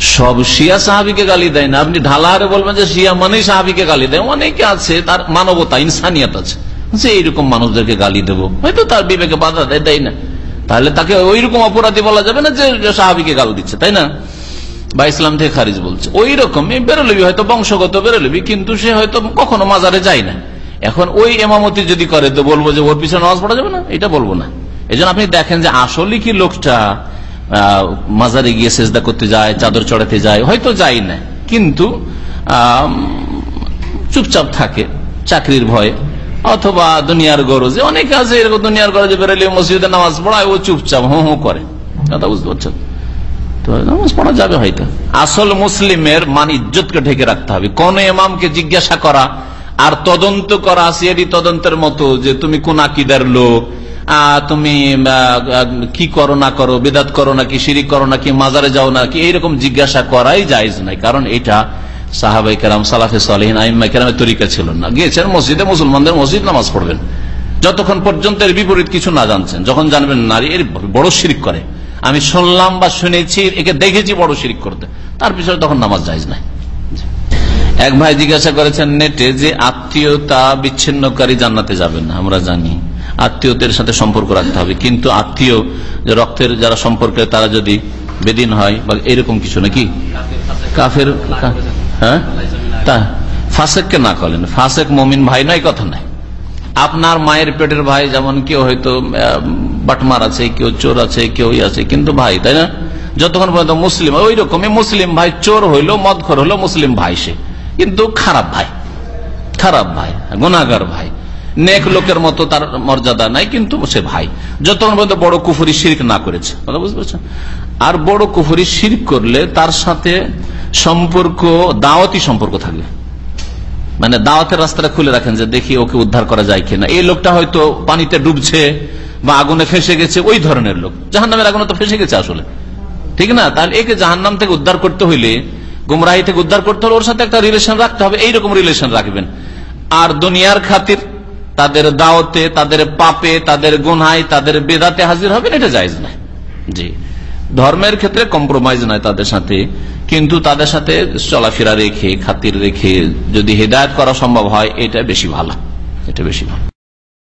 সব শিয়া সাহাবিকে গালি দেয় না। আপনি ঢালাহারে বলবেন যে শিয়া মানেই সাহাবিকে গালি দেয়। অনেকে আছে, তার মানবতা, ইনসানিয়ত আছে। যে এইরকম মানুষদেরকে গালি দেবো। হয়তো তার বিবেকে বাধা দেয় দেয় না। তাহলে তাকে ওইরকম অপরাধী বলা যাবে না যে যে সাহাবিকে গাল দিচ্ছে, তাই না? বা ইসলাম থেকে খারিজ বলছে। ওই রকম বেরোলবি, হয়তো বংশগত বেরোলবি, কিন্তু সে হয়তো কখনো মাজারে যায় না। এখন ওই এমামতি যদি করে, তো বলব যে ওর পিছনে নামাজ পড়া যাবে না? এটা বলব না। এই আপনি দেখেন যে আসলে কি লোকটা মাজারে গিয়ে সেজদা করতে যায়, চাদর চড়াতে যায়, হয়তো যায় না। কিন্তু চুপচাপ থাকে, চাকরির ভয়ে। অথবা দুনিয়ার গরজে, অনেকে আছে এরকম দুনিয়ার গরজে বেরোলে মসজিদে নামাজ পড়ায়, ও চুপচাপ হু হু করে। কথা বুঝতে পারছেন? তো নামাজ পড়া যাবে হয়তো। আসল মুসলিমের মান ইজ্জতকে ঢেকে রাখতে হবে। কোন জিজ্ঞাসা করা আর তদন্ত করা তদন্তের মতো যে তুমি কোন আকিদার লোক তুমি কি করো না করো, বেদাত করো নাকি, শিরিক করো নাকি, মাজারে যাও নাকি, এইরকম জিজ্ঞাসা করাই জায়জ নাই। কারণ এটা সাহাবাই কেরাম, সালাফে সালহীন, আইম্মা কেরামের তরিকা ছিল না। গিয়েছেন মসজিদে, মুসলমানদের মসজিদ নামাজ পড়বেন। যতক্ষণ পর্যন্ত এর বিপরীত কিছু না জানছেন, যখন জানবেন নারী এর বড় শিরিক করে। আমি শুনলাম বা শুনেছি, একে দেখেছি বড় শিরিক করতে। তার পিছনে তখন নামাজ যাইজ নাই। এক ভাই জিজ্ঞাসা করেছেন নেটে যে আত্মীয়তা বিচ্ছিন্নকারী জান্নাতে যাবেন না, আমরা জানি। আত্মীয়দের সাথে সম্পর্ক রাখতে হবে, কিন্তু আত্মীয় রক্তের যারা সম্পর্কে, তারা যদি বেদিন হয় বা এরকম কিছু নাকি? কাফের হ্যাঁ? তা ফাসেককে না করেন। ফাসেক মমিন ভাই নয় কথা নাই আপনার মায়ের পেটের ভাই, যেমন কেউ হয়তো বাটমার আছে, কেউ চোর আছে, কেউ আছে। কিন্তু ভাই, তাই না? যতক্ষণ পর্যন্ত মুসলিম, ওই রকমই মুসলিম ভাই, চোর হইল, মদখর হইল, মুসলিম ভাই সে। কিন্তু খারাপ ভাই খারাপ ভাই গুণাগার ভাই। নেক লোকের মতো তার মর্যাদা নাই, কিন্তু সে ভাই। যতক্ষণ পর্যন্ত বড় কুফুরি শির্ক না করেছে। আর বড় কুফুরি শির্ক করলে তার সাথে সম্পর্ক, দাওয়াতি সম্পর্ক থাকবে। মানে দাওয়াতের রাস্তাটা খুলে রাখেন যে, দেখি ওকে উদ্ধার করা যায় কিনা। এই লোকটা হয়তো পানিতে ডুবছে বা আগুনে ফেসে গেছে, ওই ধরনের লোক। জাহান নামের আগুনে তো ফেসে গেছে আসলে। ঠিক না? তাহলে একে জাহান নাম থেকে উদ্ধার করতে হইলে, গুমরাহি থেকে উদ্ধার করতে হলে ওর সাথে একটা রিলেশন রাখতে হবে। এইরকম রিলেশন রাখবেন। আর দুনিয়ার খাতির তাদের দাওতে তাদের পাপে, তাদের গুনহাই তাদের বেদাতে হাজির হবেন, এটা জায়জ না জি। ধর্মের ক্ষেত্রে কম্প্রোমাইজ নয় তাদের সাথে। কিন্তু তাদের সাথে চলাফেরা রেখে, খাতির রেখে যদি হেদায়ত করা সম্ভব হয়, এটা বেশি ভালো। এটা বেশি ভালো।